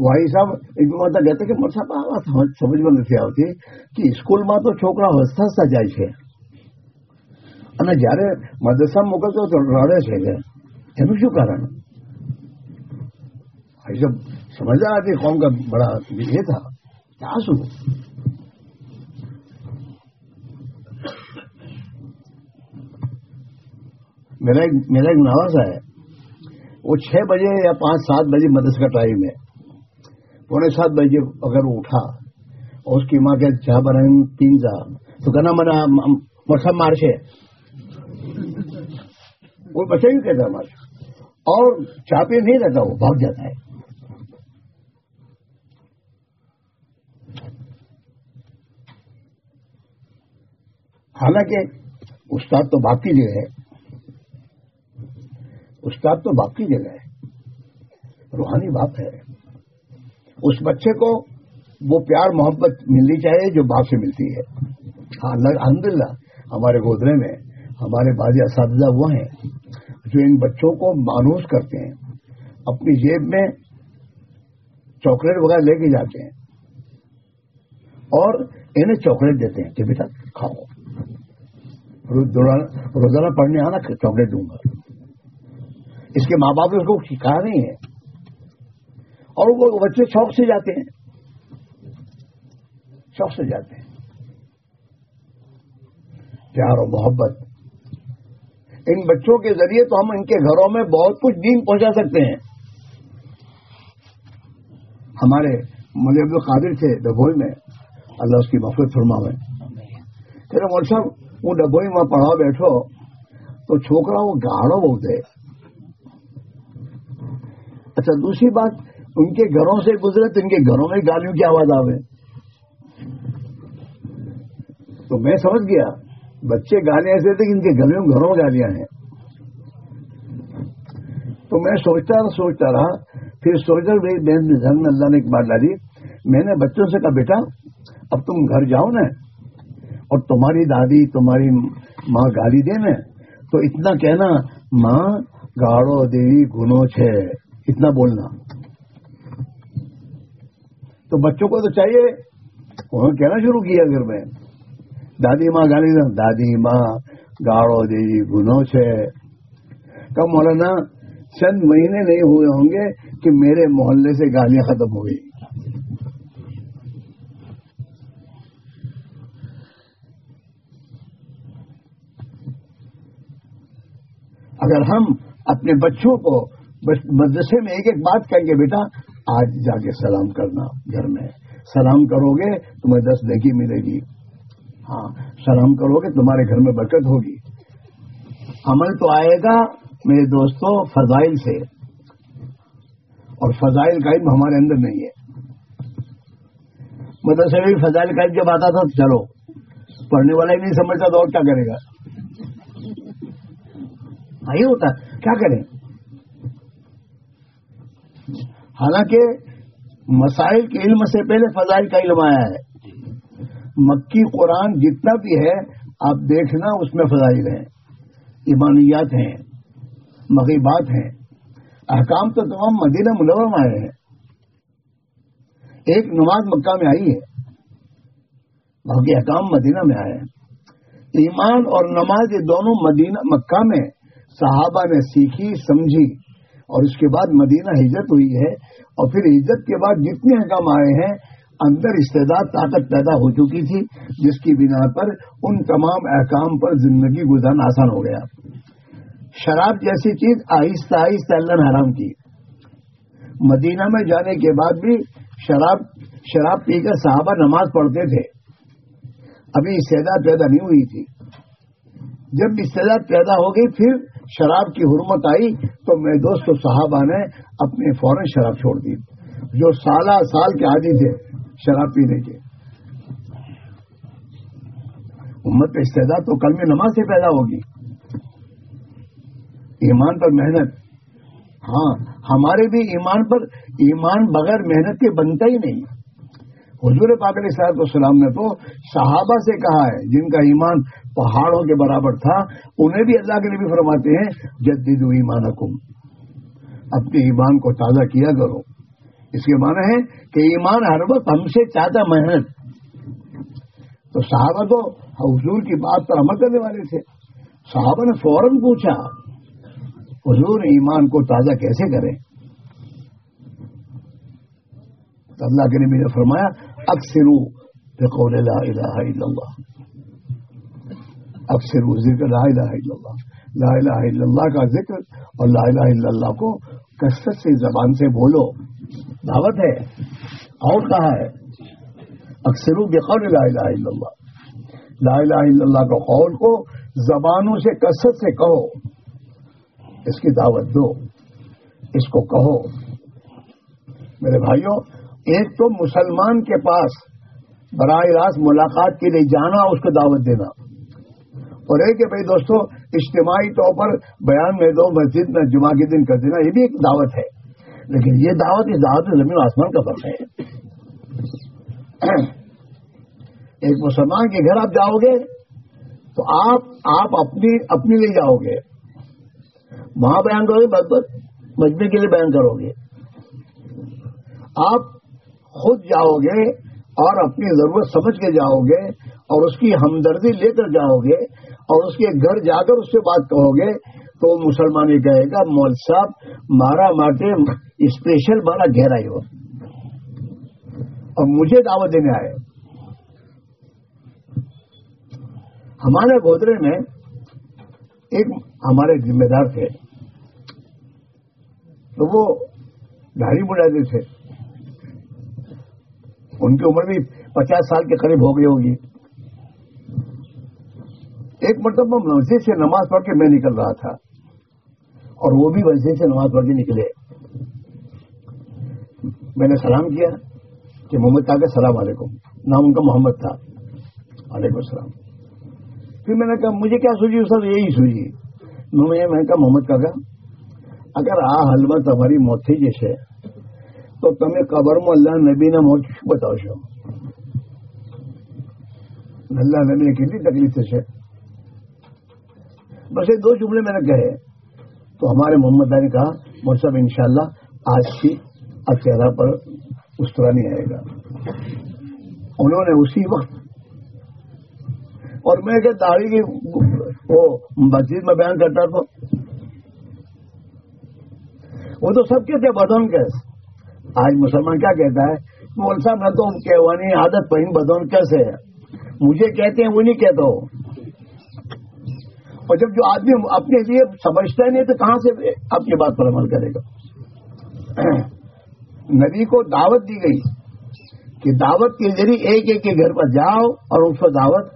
وہی صاحب ایک مرتبہ کہتے کہ مر صاحب سمجھ میں નથી આવતી કે સ્કૂલમાં તો છોકરા હસતા હસતા જાય છે અને જ્યારે મદરસા મોકલતો તો રડે છે جب کیوں کارن جب سمجھ رہا کہ قوم کا بڑا یہ تھا، کیا سو میرا ایک میرا ایک نوازا ہے وہ چھ بجے یا پانچ سات بجے مدرس کا ٹائم ہے۔ پونے سات بجے اگر وہ اٹھا اور اس کی ماں کے چاہ بنائیں تین جا تو کہنا منا مرسا ہے۔ وہ بچے بھی کہتا مارش اور چاہ پہ نہیں رہتا وہ بھاگ جاتا ہے۔ حالانکہ استاد تو باقی جو ہے۔ استاد تو باپ کی جگہ ہے۔ روحانی باپ ہے۔ اس بچے کو وہ پیار محبت ملنی چاہیے جو باپ سے ملتی ہے۔ ہاں، الحمد للہ ہمارے گودرے میں ہمارے بعض اساتذہ وہ ہیں۔ جو ان بچوں کو مانوس کرتے ہیں، اپنی جیب میں چاکلیٹ وغیرہ لے کے جاتے ہیں اور انہیں چاکلیٹ دیتے ہیں کہ بیٹا کھاؤ۔ روزانہ پڑھنے آنا، چاکلیٹ دوں گا۔ اس کے ماں باپ نے اس کو سکھا نہیں ہے۔ اور وہ بچے شوق سے جاتے ہیں۔ شوق سے جاتے ہیں۔ پیار و محبت ان بچوں کے ذریعے تو ہم ان کے گھروں میں بہت کچھ دین پہنچا سکتے ہیں۔ ہمارے مولوی عبد القادر تھے ڈبوئی میں۔ اللہ اس کی مفرت فرما میں کہ مول صاحب، وہ ڈبوئی میں پڑھا بیٹھو، تو چھوکرا وہ گاڑو بہت ہے اچھا دوسری بات، ان کے گھروں سے گزرے تو ان کے گھروں میں گالیوں کی آواز آوے۔ تو میں سمجھ گیا بچے گالیاں ایسے تھے کہ ان کے گھروں گھروں میں گالیاں ہیں۔ تو میں سوچتا رہا سوچتا رہا۔ پھر سوچتا بہن دھن میں اللہ نے ایک بات ڈالی۔ میں نے بچوں سے کہا، بیٹا، اب تم گھر جاؤ نا اور تمہاری دادی، تمہاری ماں گالی دے نا تو اتنا کہنا، ماں، گاڑو دیوی گنو چھ اتنا بولنا۔ تو بچوں کو تو چاہیے۔ انہوں نے کہنا شروع کیا گھر میں۔ دادی ماں گالی دادی ماں گاڑو دیوی گنو سے کب مولانا، چند مہینے نہیں ہوئے ہوں گے کہ میرے محلے سے گالیاں ختم ہو گئی۔ اگر ہم اپنے بچوں کو مدرسے میں ایک ایک بات کہیں گے، بیٹا، آج جا کے سلام کرنا گھر میں۔ سلام کرو گے، تمہیں دس دیکھی ملے گی۔ ہاں سلام کرو گے تمہارے گھر میں برکت ہوگی۔ عمل تو آئے گا میرے دوستوں فضائل سے۔ اور فضائل کا علم ہمارے اندر نہیں ہے۔ مدرسے میں فضائل کا علم جب آتا تھا تو چلو، پڑھنے والا ہی نہیں سمجھتا تو اور کیا کرے گا؟ یہ ہوتا ہے، کیا کریں حالانکہ مسائل کے علم سے پہلے فضائل کا علم آیا ہے۔ مکی قرآن جتنا بھی ہے، آپ دیکھنا اس میں فضائل ہیں، ایمانیات ہیں، مغیبات ہیں۔ احکام تو تمام مدینہ منور میں آئے ہیں۔ ایک نماز مکہ میں آئی ہے، باقی احکام مدینہ میں آئے ہیں۔ ایمان اور نماز یہ دونوں مدینہ، مکہ میں صحابہ نے سیکھی، سمجھی، اور اس کے بعد مدینہ ہجرت ہوئی ہے۔ اور پھر ہجرت کے بعد جتنے احکام آئے ہیں اندر استعداد، طاقت پیدا ہو چکی تھی، جس کی بنا پر ان تمام احکام پر زندگی گزارنا آسان ہو گیا۔ شراب جیسی چیز آہستہ آہستہ اللہ نے حرام کی۔ مدینہ میں جانے کے بعد بھی شراب شراب پی کر صحابہ نماز پڑھتے تھے۔ ابھی استعداد پیدا نہیں ہوئی تھی۔ جب استعداد پیدا ہو گئی، پھر شراب کی حرمت آئی تو میں دوست صحابہ نے اپنے فوراً شراب چھوڑ دی، جو سالہ سال کے عادی تھے۔ شراب پینے کے۔ امت استعداد تو کل میں نماز سے پیدا ہوگی۔ ایمان پر محنت۔ ہاں ہمارے بھی ایمان پر، ایمان بغیر محنت کے بنتا ہی نہیں۔ حضور پاک علیہ صاحب السلام نے تو صحابہ سے کہا ہے، جن کا ایمان پہاڑوں کے برابر تھا، انہیں بھی اللہ کے لیے بھی فرماتے ہیں جدید ایمان حکم اپنے ایمان کو تازہ کیا کرو۔ اس کے معنی ہے کہ ایمان ہر وقت ہم سے چاہتا محنت۔ تو صحابہ تو حضور کی بات پر عمل کرنے والے تھے۔ صحابہ نے فوراً پوچھا، حضور ایمان کو تازہ کیسے کریں؟ تو اللہ کے نبی نے فرمایا اکثر بقول لا الہ الا اللہ۔ اکثر ذکر لا الہ الا اللہ۔ لا الہ الا اللہ کا ذکر اور لا الہ الا اللہ کو کثرت سے زبان سے بولو۔ دعوت ہے۔ اور کہا ہے اکثر بقول لا الہ الا اللہ۔ لا الہ الا اللہ کا قول کو زبانوں سے، کثرت سے کہو۔ اس کی دعوت دو۔ اس کو کہو۔ میرے بھائیوں، ایک تو مسلمان کے پاس براہ راست ملاقات کے لیے جانا، اس کو دعوت دینا۔ اور ایک ہے، بھائی دوستو، اجتماعی طور پر بیان میں دو، مسجد میں جمعہ کے دن کر دینا، یہ بھی ایک دعوت ہے۔ لیکن یہ دعوت اس دعوت زمین و آسمان کا فرق ہے۔ ایک مسلمان کے گھر آپ جاؤ گے تو آپ آپ اپنی اپنے لیے جاؤ گے۔ وہاں بیان کرو گے، بس بس مجمے کے لیے بیان کرو گے۔ آپ خود جاؤ گے اور اپنی ضرورت سمجھ کے جاؤ گے اور اس کی ہمدردی لے کر جاؤ گے اور اس کے گھر جا کر اس سے بات کہو گے تو مسلمان یہ کہے گا، مول صاحب، مارا ماٹے اسپیشل بڑا گہرائی ہو۔ اور مجھے دعوت دینے آئے۔ ہمارے گودرے میں ایک ہمارے ذمہ دار تھے۔ تو وہ گاڑی بڑھاتے تھے ان کی عمر بھی پچاس سال کے قریب ہو گئی ہوگی۔ ایک مرتبہ مسجد سے نماز پڑھ کے میں نکل رہا تھا۔ اور وہ بھی مسجد سے نماز پڑھ کے نکلے۔ میں نے سلام کیا کہ محمد کہا السلام علیکم۔ نام ان کا محمد تھا۔ وعلیکم السلام۔ پھر میں نے کہا، مجھے کیا سوچی؟ سر یہی سوچی۔ میں نے کہا، محمد کا اگر آ حلوہ تمہاری موت تھی جیسے، تو تمہیں قبر میں اللہ نبی نے موت بتاؤ شو اللہ نبی نے کتنی تکلیف سے بس یہ دو جملے میں نے کہے تو ہمارے محمد نے کہا مور صاحب ان شاء اللہ آج کی اب چہرہ پر اس طرح نہیں آئے گا۔ انہوں نے اسی وقت اور میں کہ داڑھی کی وہ مسجد میں بیان کرتا تھا۔ وہ تو سب کے تھے بدون کیسے آج مسلمان کیا کہتا ہے؟ مول صاحب، میں تو کہوانی عادت پہن بدون کیسے ہے۔ مجھے کہتے ہیں، وہ نہیں کہتا ہو۔ اور جب جو آدمی اپنے لیے سمجھتا ہی نہیں تو کہاں سے آپ کی بات پر عمل کرے گا؟ نبی کو دعوت دی گئی کہ دعوت کے ذریعے ایک ایک کے گھر پر جاؤ اور اس کو دعوت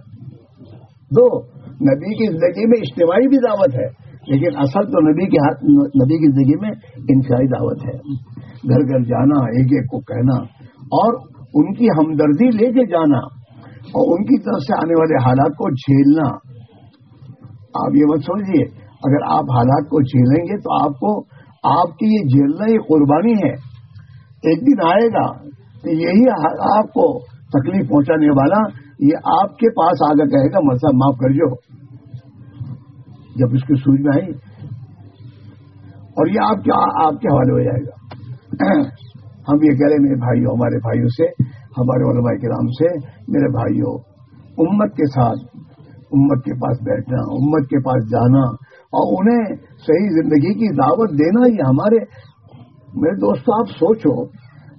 دو۔ نبی کی زندگی میں اجتماعی بھی دعوت ہے، لیکن اصل تو نبی کے ہاتھ، نبی کی زندگی میں انفرادی دعوت ہے۔ گھر گھر جانا، ایک ایک کو کہنا اور ان کی ہمدردی لے کے جانا اور ان کی طرف سے آنے والے حالات کو جھیلنا۔ آپ یہ مت سمجھیے۔ اگر آپ حالات کو جھیلیں گے تو آپ کو، آپ کی یہ جھیلنا، یہ قربانی ہے۔ ایک دن آئے گا کہ یہی آپ کو تکلیف پہنچانے والا، یہ آپ کے پاس آگے کہے گا مرسا معاف کر جو۔ جب اس کی سوج میں آئی اور یہ آپ کے آپ کے حوالے ہو جائے گا۔ [clears throat] ہم یہ کہہ رہے میرے بھائیوں، ہمارے بھائیوں سے، ہمارے علماء کرام سے، میرے بھائیوں، امت کے ساتھ امت کے پاس بیٹھنا، امت کے پاس جانا، اور انہیں صحیح زندگی کی دعوت دینا یہ ہمارے میرے دوستوں آپ سوچو،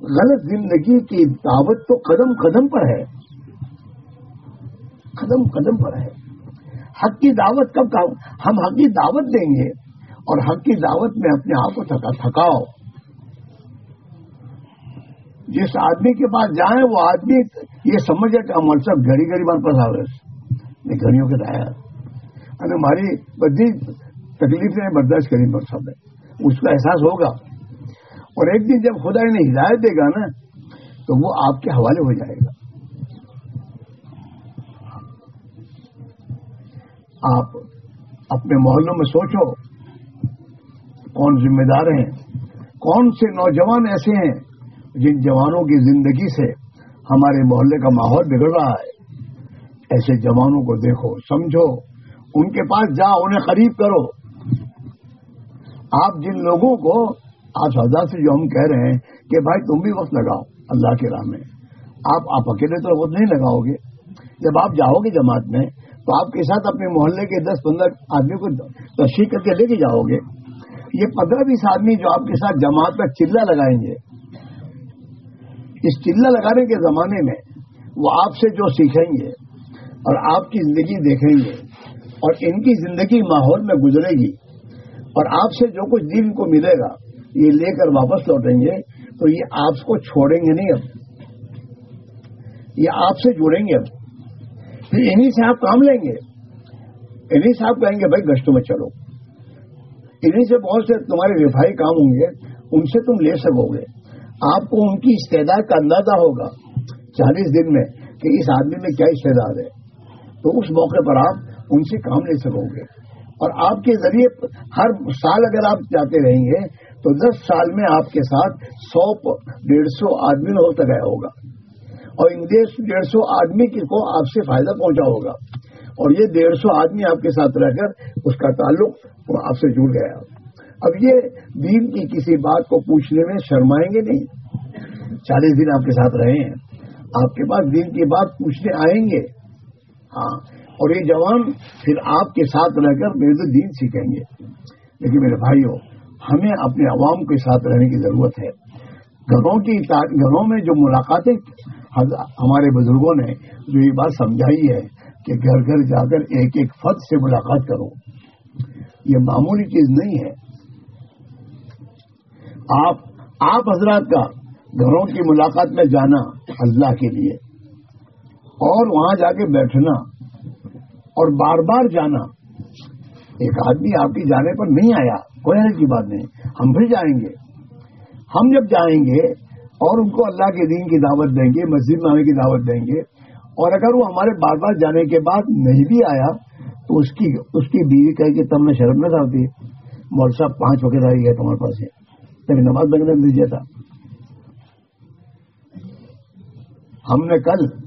غلط زندگی کی دعوت تو قدم قدم پر ہے۔ قدم قدم پر ہے۔ حق کی دعوت کب کا ہم حق کی دعوت دیں گے اور حق کی دعوت میں اپنے آپ کو تھکا تھکاؤ۔ جس آدمی کے پاس جائیں، وہ آدمی یہ سمجھے کہ ہم سب گھڑی گھڑی بار پسا رہے گھڑیوں کے دایا ہماری بدی تکلیفیں برداشت کری پر سب اس کا احساس ہوگا۔ اور ایک دن جب خدا انہیں ہدایت دے گا نا، تو وہ آپ کے حوالے ہو جائے گا۔ آپ اپنے محلوں میں سوچو، کون ذمہ دار ہیں؟ کون سے نوجوان ایسے ہیں جن جوانوں کی زندگی سے ہمارے محلے کا ماحول بگڑ رہا ہے؟ ایسے جوانوں کو دیکھو، سمجھو، ان کے پاس جا انہیں قریب کرو۔ آپ جن لوگوں کو آج ہزار سے جو ہم کہہ رہے ہیں کہ بھائی تم بھی وقت لگاؤ اللہ کے راہ میں، آپ آپ اکیلے تو وقت نہیں لگاؤ گے۔ جب آپ جاؤ گے جماعت میں، تو آپ کے ساتھ اپنے محلے کے دس پندرہ آدمی کو تشریح کر کے لے کے جاؤ گے۔ یہ پندرہ بیس آدمی جو آپ کے ساتھ جماعت میں چلہ لگائیں گے، اس چلہ لگانے کے زمانے میں وہ آپ سے جو سیکھیں گے اور آپ کی زندگی دیکھیں گے اور ان کی زندگی ماحول میں گزرے گی اور آپ سے جو کچھ دن کو ملے گا، یہ لے کر واپس لوٹیں گے، تو یہ آپ کو چھوڑیں گے نہیں اب۔ یہ آپ سے جڑیں گے اب۔ پھر انہیں سے آپ کام لیں گے۔ انہیں سے آپ کہیں گے، بھائی گشتوں میں چلو۔ انہیں سے بہت سے تمہارے رفائی کام ہوں گے، ان سے تم لے سکو گے آپ کو ان کی استعداد کا اندازہ ہوگا چالیس دن میں کہ اس آدمی میں کیا استعداد ہے۔ تو اس موقع پر آپ ان سے کام لے سکو گے۔ اور آپ کے ذریعے ہر سال اگر آپ جاتے رہیں گے، تو دس سال میں آپ کے ساتھ سو ڈیڑھ سو آدمی ہوتا گیا ہوگا۔ اور ان ڈیڑھ سو آدمی کو آپ سے فائدہ پہنچا ہوگا۔ اور یہ ڈیڑھ سو آدمی آپ کے ساتھ رہ کر اس کا تعلق آپ سے جڑ گیا۔ اب یہ دین کی کسی بات کو پوچھنے میں شرمائیں گے نہیں۔ چالیس دن آپ کے ساتھ رہے ہیں آپ کے پاس دین کی بات پوچھنے آئیں گے۔ ہاں۔ اور یہ جوان پھر آپ کے ساتھ رہ کر میرے دین سیکھیں گے۔ لیکن میرے بھائیوں، ہمیں اپنے عوام کے ساتھ رہنے کی ضرورت ہے۔ گھروں کی گھروں میں جو ملاقاتیں ہمارے بزرگوں نے، جو یہ بات سمجھائی ہے کہ گھر گھر جا کر ایک ایک فرد سے ملاقات کرو۔ یہ معمولی چیز نہیں ہے۔ آپ آپ حضرات کا گھروں کی ملاقات میں جانا اللہ کے لیے۔ اور وہاں جا کے بیٹھنا اور بار بار جانا۔ ایک آدمی آپ کی جانے پر نہیں آیا، کوئی کی بات نہیں۔ ہم بھی جائیں گے۔ ہم جب جائیں گے اور ان کو اللہ کے دین کی دعوت دیں گے، مسجد میں آنے کی دعوت دیں گے، اور اگر وہ ہمارے بار بار جانے کے بعد نہیں بھی آیا، تو اس کی اس کی بیوی کہے کہ تم نے شرم نہ ڈالتی مول صاحب، پانچ وقت آئی ہے تمہارے پاس لیکن نماز بگنے دیجیے تھا ہم نے کل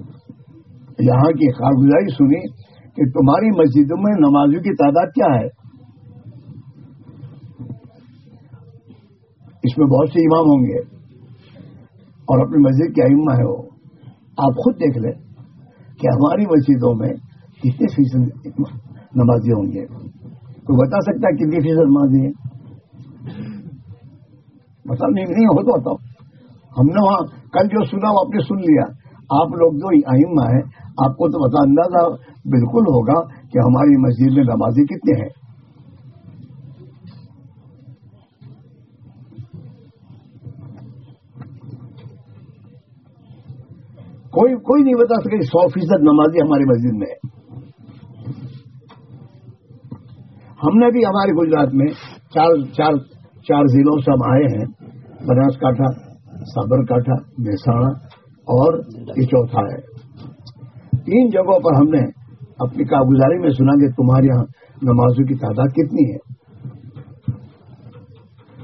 یہاں کی کارگزاری سنی کہ تمہاری مسجدوں میں نمازیوں کی تعداد کیا ہے؟ اس میں بہت سے امام ہوں گے اور اپنی مسجد کے ائمہ ہے وہ۔ آپ خود دیکھ لیں کہ ہماری مسجدوں میں کتنے فیصد نمازی ہوں گے۔ کوئی بتا سکتا ہے کتنی فیصد نمازی ہیں؟ بتا نہیں ہو تو بتاؤ۔ ہم نے وہاں کل جو سنا وہ آپ نے سن لیا۔ آپ لوگ جو ائمہ ہیں آپ کو تو بتا اندازہ بالکل ہوگا کہ ہماری مسجد میں نمازی کتنے ہیں۔ کوئی کوئی نہیں بتا سکے سو فیصد نمازی ہماری مسجد میں ہے ہم نے بھی ہمارے گجرات میں چار چار چار ضلعوں سے ہم آئے ہیں۔ بناس کاٹھا، سابر کاٹھا مہسانا اور یہ چوتھا ہے۔ تین جگہوں پر ہم نے اپنی کاغذاری میں سنا کہ تمہارے یہاں نمازوں کی تعداد کتنی ہے۔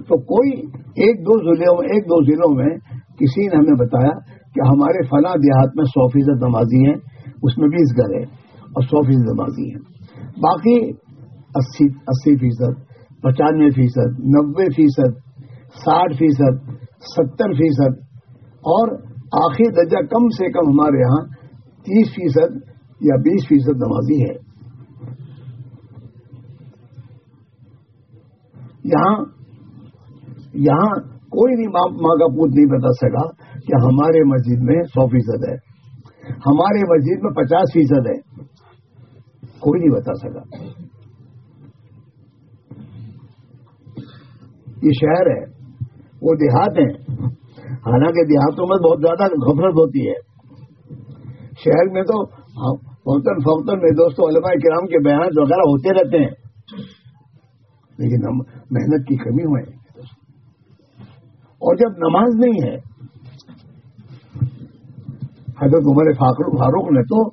تو کوئی ایک دو ضلعوں ایک دو ضلعوں میں کسی نے ہمیں بتایا کہ ہمارے فلاں دیہات میں سو فیصد نمازی ہیں، اس میں بیس گھر ہے اور سو فیصد نمازی ہیں۔ باقی اسی فیصد، پچانوے فیصد نبے فیصد، ساٹھ فیصد، ستر فیصد اور آخری درجہ کم سے کم ہمارے یہاں تیس فیصد یا بیس فیصد نمازی ہے یہاں یہاں کوئی بھی ماں کا پوت نہیں بتا سکا کہ ہمارے مسجد میں سو فیصد ہے۔ ہمارے مسجد میں پچاس فیصد ہے۔ کوئی نہیں بتا سکا۔ یہ شہر ہے، وہ دیہات ہیں۔ حالانکہ دیہاتوں میں بہت زیادہ غفرت ہوتی ہے۔ شہر میں تو فوتن فوتن میں دوستوں، علماء کرام کے بیانات وغیرہ ہوتے رہتے ہیں۔ لیکن ہم محنت کی کمی ہوئے اور جب نماز نہیں ہے، حضرت عمر فاروق نے تو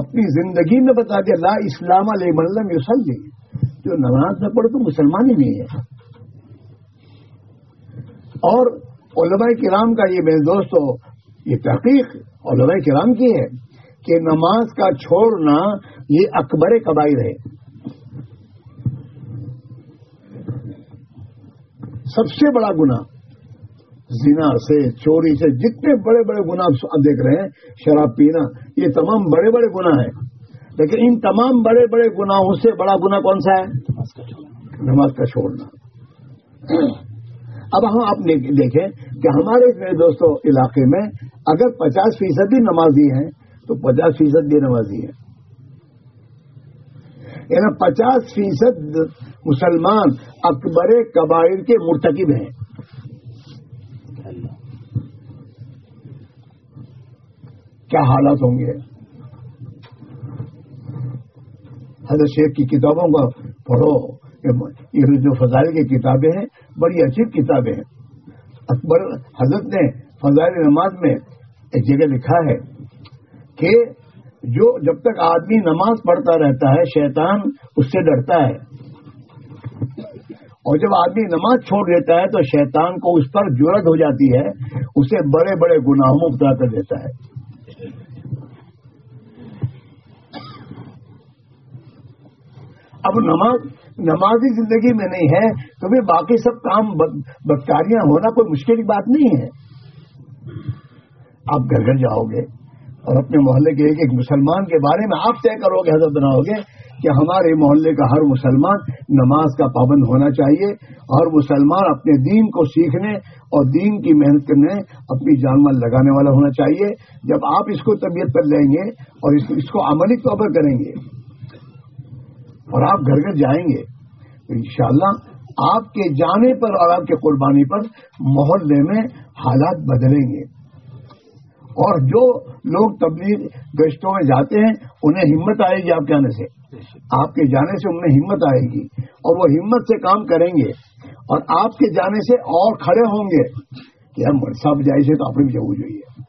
اپنی زندگی میں بتا دیا، لا اسلام علیہ ملم یوسلی جو نماز نہ پڑھے تو مسلمان ہی نہیں ہے۔ اور علماء کرام کا یہ میرے دوستو یہ تحقیق علماء کرام کی ہے۔ کہ نماز کا چھوڑنا یہ اکبر کبائر ہے۔ سب سے بڑا گناہ زنا سے، چوری سے، جتنے بڑے بڑے گناہ دیکھ رہے ہیں، شراب پینا، یہ تمام بڑے بڑے گناہ ہیں۔ لیکن ان تمام بڑے بڑے گناہوں سے بڑا گناہ کون سا ہے؟ نماز کا چھوڑنا۔ اب ہم آپ دیکھیں کہ ہمارے دوستوں علاقے میں اگر پچاس فیصد بھی نمازی ہیں تو پچاس فیصد بھی نمازی ہیں۔ یعنی پچاس فیصد مسلمان اکبر قبائل کے مرتکب ہیں۔ کیا حالات ہوں گے؟ حضرت شیخ کی کتابوں کا پڑھو۔ یہ جو فضائل کی کتابیں ہیں، بڑی اچھی کتابیں ہیں۔ اکبر حضرت نے فضائل نماز میں ایک جگہ لکھا ہے۔ کہ جو جب تک آدمی نماز پڑھتا رہتا ہے، شیطان اس سے ڈرتا ہے۔ اور جب آدمی نماز چھوڑ دیتا ہے، تو شیطان کو اس پر جرت ہو جاتی ہے۔ اسے بڑے بڑے گناہوں میں ابتدا کر دیتا ہے۔ اب نماز، نمازی زندگی میں نہیں ہے تو پھر باقی سب کام بدکاریاں ہونا کوئی مشکل کی بات نہیں ہے۔ آپ گھر گھر جاؤ گے۔ اور اپنے محلے کے ایک ایک مسلمان کے بارے میں آپ طے کرو گے، حضرت بناؤ گے کہ ہمارے محلے کا ہر مسلمان نماز کا پابند ہونا چاہیے اور مسلمان اپنے دین کو سیکھنے اور دین کی محنت کرنے، اپنی جان مال لگانے والا ہونا چاہیے۔ جب آپ اس کو طبیعت پر لیں گے اور اس کو عملی طور پر کریں گے اور آپ گھر گھر جائیں گے، تو انشاءاللہ آپ کے جانے پر اور آپ کے قربانی پر محلے میں حالات بدلیں گے۔ اور جو لوگ تبلیغ گشتوں میں جاتے ہیں، انہیں ہمت آئے گی آپ کے آنے سے۔ آپ کے جانے سے انہیں ہمت آئے گی اور وہ ہمت سے کام کریں گے۔ اور آپ کے جانے سے اور کھڑے ہوں گے کہ ہم صاحب جائے سے تو آپ بھی جاؤ جائیے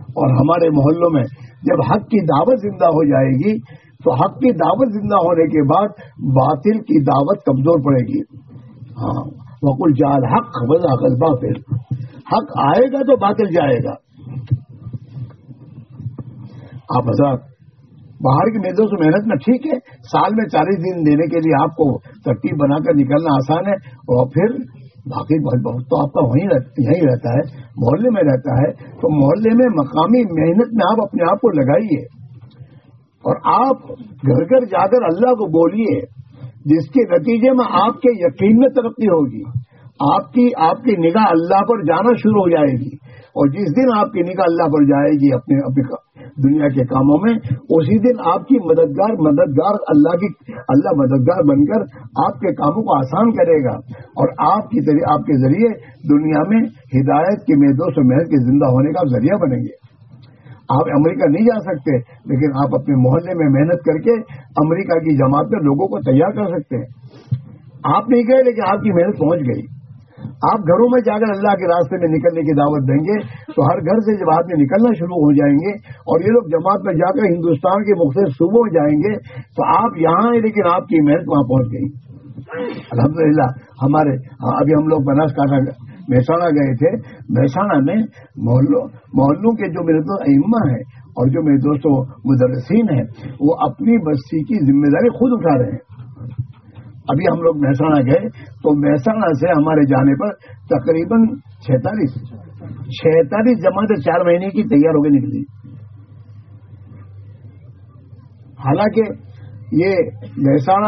اور ہمارے محلوں میں جب حق کی دعوت زندہ ہو جائے گی، تو حق کی دعوت زندہ ہونے کے بعد باطل کی دعوت کمزور پڑے گی۔ ہاں وکل جال حق وزا باطل حق آئے گا تو باطل جائے گا۔ آپ حضرات باہر کی میدوں سے محنت میں ٹھیک ہے سال میں چالیس دن دینے کے لیے آپ کو ترتیب بنا کر نکلنا آسان ہے۔ اور پھر باقی بہت تو آپ کا وہیں یہیں رہتا ہے محلے میں رہتا ہے۔ تو محلے میں مقامی محنت میں آپ اپنے آپ کو لگائیے۔ اور آپ گھر گھر جا کر اللہ کو بولیے جس کے نتیجے میں آپ کے یقین میں ترقی ہوگی۔ آپ کی آپ کی نگاہ اللہ پر جانا شروع ہو جائے گی۔ اور جس دن آپ کی نگاہ اللہ پر جائے گی اپنے دنیا کے کاموں میں، اسی دن آپ کی مددگار مددگار اللہ کی اللہ مددگار بن کر آپ کے کاموں کو آسان کرے گا اور آپ کی آپ کے ذریعے دنیا میں ہدایت کے میدوس و محل کے زندہ ہونے کا ذریعہ بنیں گے۔ آپ امریکہ نہیں جا سکتے، لیکن آپ اپنے محلے میں محنت کر کے امریکہ کی جماعت میں لوگوں کو تیار کر سکتے ہیں۔ آپ نہیں گئے، لیکن آپ کی محنت پہنچ گئی۔ آپ گھروں میں جا کر اللہ کے راستے میں نکلنے کی دعوت دیں گے تو ہر گھر سے جب آدمی نکلنا شروع ہو جائیں گے اور یہ لوگ جماعت میں جا کر ہندوستان کے مختلف صوبوں میں جائیں گے تو آپ یہاں ہیں لیکن آپ کی محنت وہاں پہنچ گئی۔ الحمد للہ ہمارے، ابھی ہم لوگ بناس کاٹا مہسانہ گئے تھے۔ مہسانہ میں محلوں محلوں کے جو میرے دوست اما ہیں اور جو میرے دوستوں مدرسین ہیں، وہ اپنی بستی کی ذمہ داری خود اٹھا رہے ہیں۔ ابھی ہم لوگ مہسانہ گئے تو مہسانہ سے ہمارے جانے پر تقریباً چھینتالیس چھینتالیس جماعتیں چار مہینے کی تیار ہو کے نکلی۔ حالانکہ یہ مہسانہ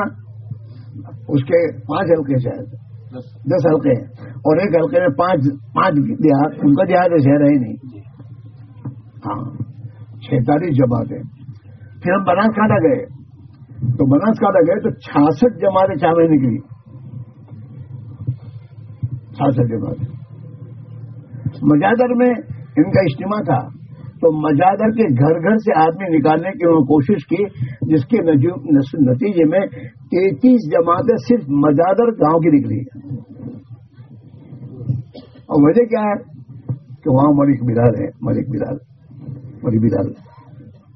اس کے پانچ حلقے شاید دس۔ حلقے۔ ہیں اور ایک حلقے میں پانچ پانچ دیہات ان کا دیہات شہر ہے ہی نہیں۔ ہاں چھینتالیس جماعتیں۔ پھر ہم بناس کھانا گئے۔ تو بناس گئے تو چھاسٹھ جماعتیں چار مہینے نکلی۔ چھاسٹھ جماعتیں۔ مجادر میں ان کا اجتماع تھا۔ تو مجادر کے گھر گھر سے آدمی نکالنے کی انہوں نے کوشش کی، جس کے نتیجے میں تینتیس جماعتیں صرف مجادر گاؤں کی نکلی۔ اور وجہ کیا ہے؟ کہ وہاں ملک بلال ہے، ملک بلال ملک بلال۔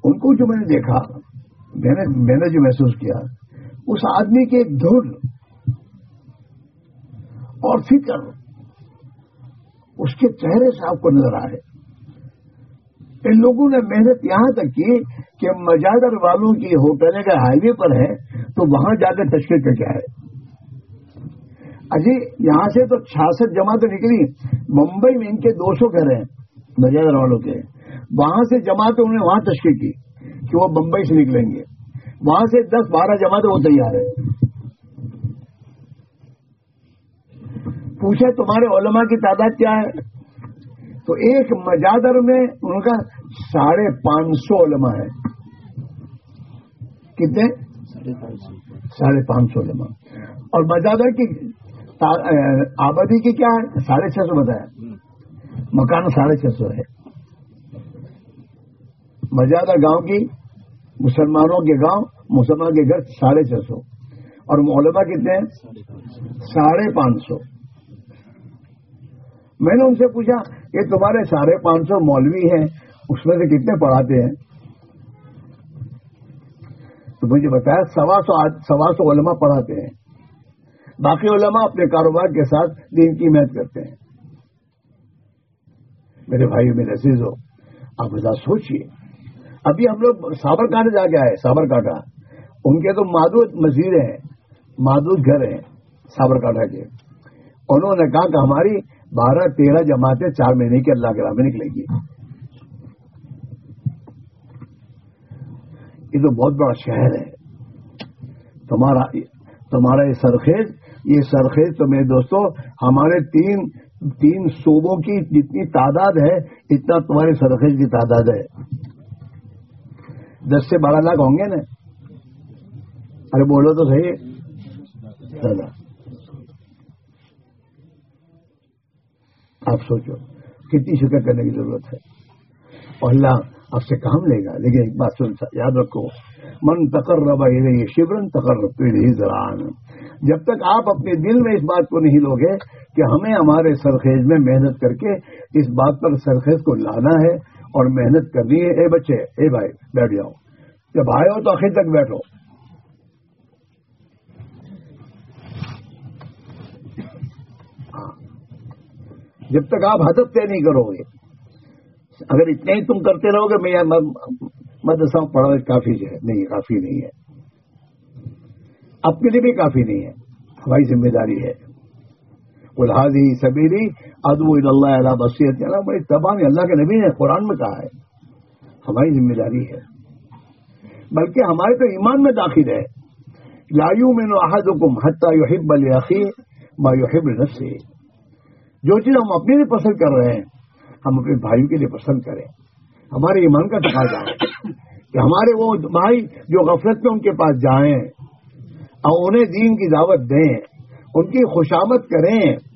ان کو جو میں نے دیکھا میں نے جو محسوس کیا، اس آدمی کے دھن اور فکر، اس کے چہرے سے آپ کو نظر آئے ان لوگوں نے محنت یہاں تک کی کہ مجادر والوں کی ہوٹل کا ہائی وے پر ہے تو وہاں جا کر تشکیل کر کے آئے۔ اجی، یہاں سے تو چھیاسٹھ جماعتیں نکلی۔ ممبئی میں ان کے دو سو گھر ہیں، مجادر والوں کے۔ وہاں سے جماعتیں انہوں نے وہاں تشکیل کی۔ کہ وہ بمبئی سے نکلیں گے۔ وہاں سے دس بارہ جماعتیں وہ تیار ہے پوچھے تمہارے علماء کی تعداد کیا ہے؟ تو ایک مجادر میں ان کا ساڑھے پانچ سو علماء ہے کتنے؟ ساڑھے پانچ سو علماء۔ اور مجادر کی آبادی کی کیا ہے؟ ساڑھے چھ سو بتایا۔ مکان ساڑھے چھ سو ہے۔ مجادر گاؤں کی مسلمانوں کے گاؤں مسلمان کے گھر ساڑھے چھ سو۔ اور مولبا کتنے ہیں؟ ساڑھے پانچ سو۔ میں نے ان سے پوچھا کہ تمہارے ساڑھے پانچ سو مولوی ہیں، اس میں سے کتنے پڑھاتے ہیں؟ تو مجھے بتایا، سوا سو سوا سو علماء پڑھاتے ہیں۔ باقی علماء اپنے کاروبار کے ساتھ دین کی محنت کرتے ہیں۔ میرے بھائی، میرے عزیز ہو آپ ذرا سوچیے ابھی ہم لوگ سابر کاٹا جا کے آئے سابر کاٹا ان کے تو مادود مزید ہیں مادود گھر ہیں سابر کاٹا کے۔ انہوں نے کہا کہ ہماری بارہ تیرہ جماعتیں چار مہینے کے اللہ کے راہ میں نکلے گی۔ یہ تو بہت بڑا شہر ہے۔ تمہارا تمہارا یہ سرخیز یہ سرخیز تو میرے دوستوں ہمارے تین تین صوبوں کی جتنی تعداد ہے، اتنا تمہارے سرخیز کی تعداد ہے۔ دس سے بارہ لاکھ ہوں گے نا۔ ارے بولو تو صحیح۔ آپ سوچو، کتنی شکر کرنے کی ضرورت ہے۔ اور اللہ آپ سے کام لے گا۔ لیکن ایک بات سن، یاد رکھو، من تکر ربا یہ شبرن تکر رہی زران جب تک آپ اپنے دل میں اس بات کو نہیں لوگے کہ ہمیں ہمارے سرخیز میں محنت کر کے اس بات پر سرخیز کو لانا ہے اور محنت کرنی ہے۔ اے بچے، اے بھائی، بیٹھ جاؤ۔ جب آئے ہو تو آخر تک بیٹھو۔ ہاں۔ جب تک آپ حدت طے نہیں کرو گے، اگر اتنے ہی تم کرتے رہو گے، میں مدرسہ پڑھا کافی جو ہے، نہیں، کافی نہیں ہے۔ اپنے لیے بھی کافی نہیں ہے۔ ہماری ذمہ داری ہے۔ الحاظی سبیری ادو اللہ اللہ بصیت بڑی تباہ اللہ کے نبی نے قرآن میں کہا ہے ہماری ذمہ داری ہے بلکہ ہمارے تو ایمان میں داخل ہے لایو میں نو حکم حتہ یوحب الخی ما یوحب نفسی جو چیز ہم اپنے لیے پسند کر رہے ہیں ہم اپنے بھائیوں کے لیے پسند کریں ہمارے ایمان کا تقاضا ہے کہ ہمارے وہ بھائی جو غفلت میں ان کے پاس جائیں اور انہیں دین کی دعوت دیں ان کی خوشامد کریں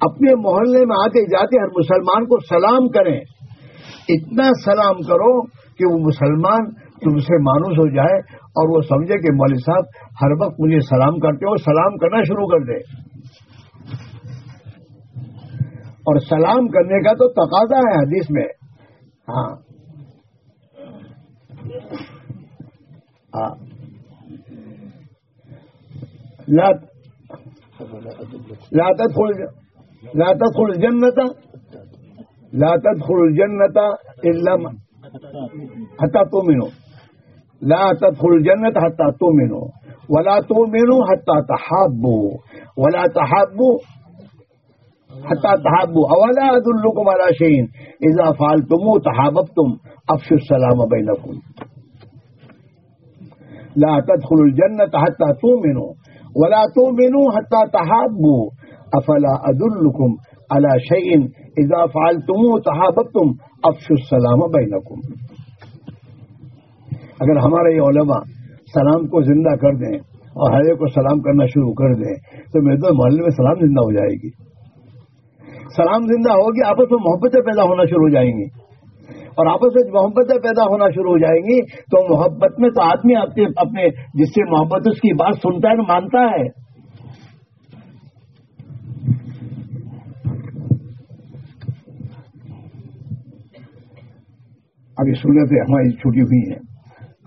اپنے محلے میں آتے جاتے ہر مسلمان کو سلام کریں۔ اتنا سلام کرو کہ وہ مسلمان تم سے مانوس ہو جائے اور وہ سمجھے کہ مولوی صاحب ہر وقت مجھے سلام کرتے ہو سلام کرنا شروع کر دے۔ اور سلام کرنے کا تو تقاضا ہے حدیث میں۔ ہاں۔ ہاں۔ لا لا تدخل لا تدخل الجنة لا تدخل الجنة إلا حتى تؤمنوا. لا تدخل الجنة حتى تؤمنوا. ولا تؤمنوا حتى تحابوا. ولا تحابوا حتى تحابوا. أولا أدلكم على شيء؟ إذا فعلتموه تحاببتم. أفشوا السلام بينكم. لا تدخلوا الجنة حتى تؤمنوا. ولا تؤمنوا حتى تحابوا. أفلا أدلكم على شيء إذا فعلتموه تحاببتم أفشوا السلام بينكم اگر ہمارے یہ علماء سلام کو زندہ کر دیں اور ہر ایک کو سلام کرنا شروع کر دیں، تو میرے تو محلے میں سلام زندہ ہو جائے گی۔ سلام زندہ ہوگی، آپس میں محبتیں پیدا ہونا شروع ہو جائیں گی۔ اور آپس میں محبتیں پیدا ہونا شروع ہو جائیں گی، تو محبت میں تو آدمی اپنے اپنے جس سے محبت اس کی بات سنتا ہے، مانتا ہے۔ ابھی سنتیں ہماری چھوٹی ہوئی ہیں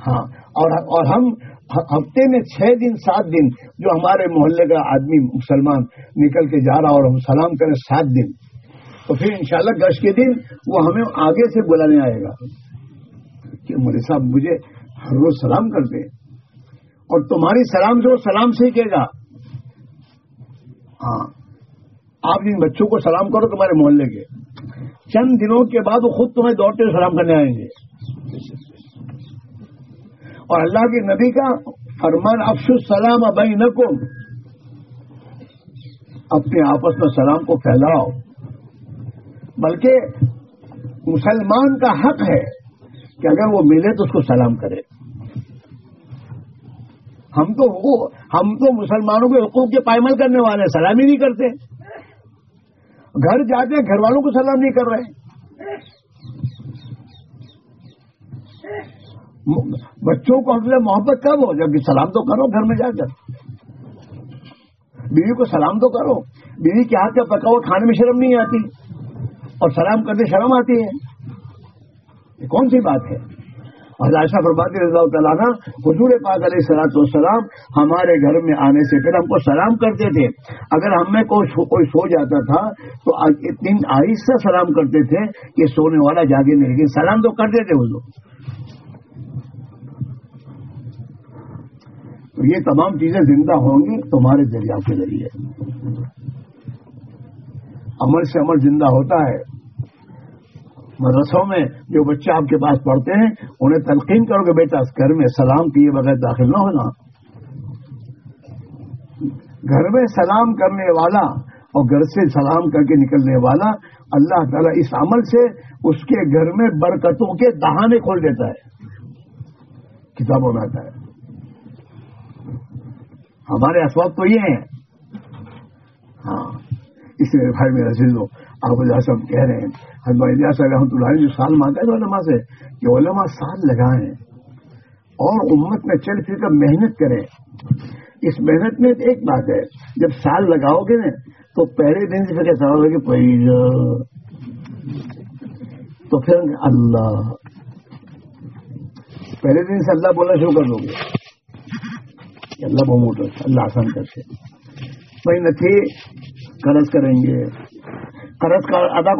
ہاں اور اور ہم ہفتے میں چھ دن، سات دن جو ہمارے محلے کا آدمی مسلمان نکل کے جا رہا اور ہم سلام کریں سات دن۔ تو پھر انشاءاللہ گش کے دن وہ ہمیں آگے سے بلانے آئے گا۔ کہ مولے صاحب مجھے ہر روز سلام کرتے اور تمہاری سلام جو سلام سے ہی کہے گا۔ ہاں آپ جن بچوں کو سلام کرو تمہارے محلے کے۔ چند دنوں کے بعد وہ خود تمہیں دوڑتے ہوئے سلام کرنے آئیں گے۔ اور اللہ کے نبی کا فرمان افس السلام ابئی نکم اپنے آپس میں سلام کو پھیلاؤ۔ بلکہ مسلمان کا حق ہے کہ اگر وہ ملے تو اس کو سلام کرے۔ ہم تو ہم تو مسلمانوں کے حقوق کے پائمل کرنے والے ہیں، سلام ہی نہیں کرتے۔ گھر جاتے ہیں، گھر والوں کو سلام نہیں کر رہے بچوں کو حوصلہ محبت کب ہو جب سلام تو کرو گھر میں جا کر۔ بیوی کو سلام تو کرو۔ بیوی کے ہاتھ کا پکا ہوا کھانے میں شرم نہیں آتی۔ اور سلام کرتے شرم آتی ہے۔ یہ کون سی بات ہے؟ عائشہ فرماتی رضا تعالیٰ نا حضور پاک علیہ سلاۃ والسلام ہمارے گھر میں آنے سے پہلے ہم کو سلام کرتے تھے۔ اگر ہم میں کوئی کوئی سو جاتا تھا، تو اتنی آہستہ سلام کرتے تھے کہ سونے والا جاگے نہیں، لیکن سلام تو کرتے تھے وہ لوگ تو یہ تمام چیزیں زندہ ہوں گی تمہارے ذریعہ کے ذریعے۔ عمل سے عمل زندہ ہوتا ہے۔ مدرسوں میں جو بچے آپ کے پاس پڑھتے ہیں، انہیں تلقین کرو کہ بیٹا گھر میں سلام کیے بغیر داخل نہ ہونا۔ گھر میں سلام کرنے والا اور گھر سے سلام کر کے نکلنے والا اللہ تعالیٰ اس عمل سے اس کے گھر میں برکتوں کے دہانے کھول دیتا ہے۔ کتابوں میں آتا ہے۔ ہمارے اسباب تو یہ ہیں۔ ہاں اس لیے بھائی میرا عزیز ہو آپ کہہ رہے ہیں حضرت رحمۃ اللہ جو سال مانگا ہے علماء سے کہ علماء سال لگائیں اور امت میں چل پھر کر محنت کریں۔ اس محنت میں ایک بات ہے، جب سال لگاؤ گے نا، تو پہلے دن سے پھر کیسا ہوگا کہ تو پھر اللہ۔ پہلے دن سے اللہ بولنا شروع کر دو گے۔ اللہ بہت اللہ آسان کرتے وہی نہ قرض کریں گے۔ قرض کا ادا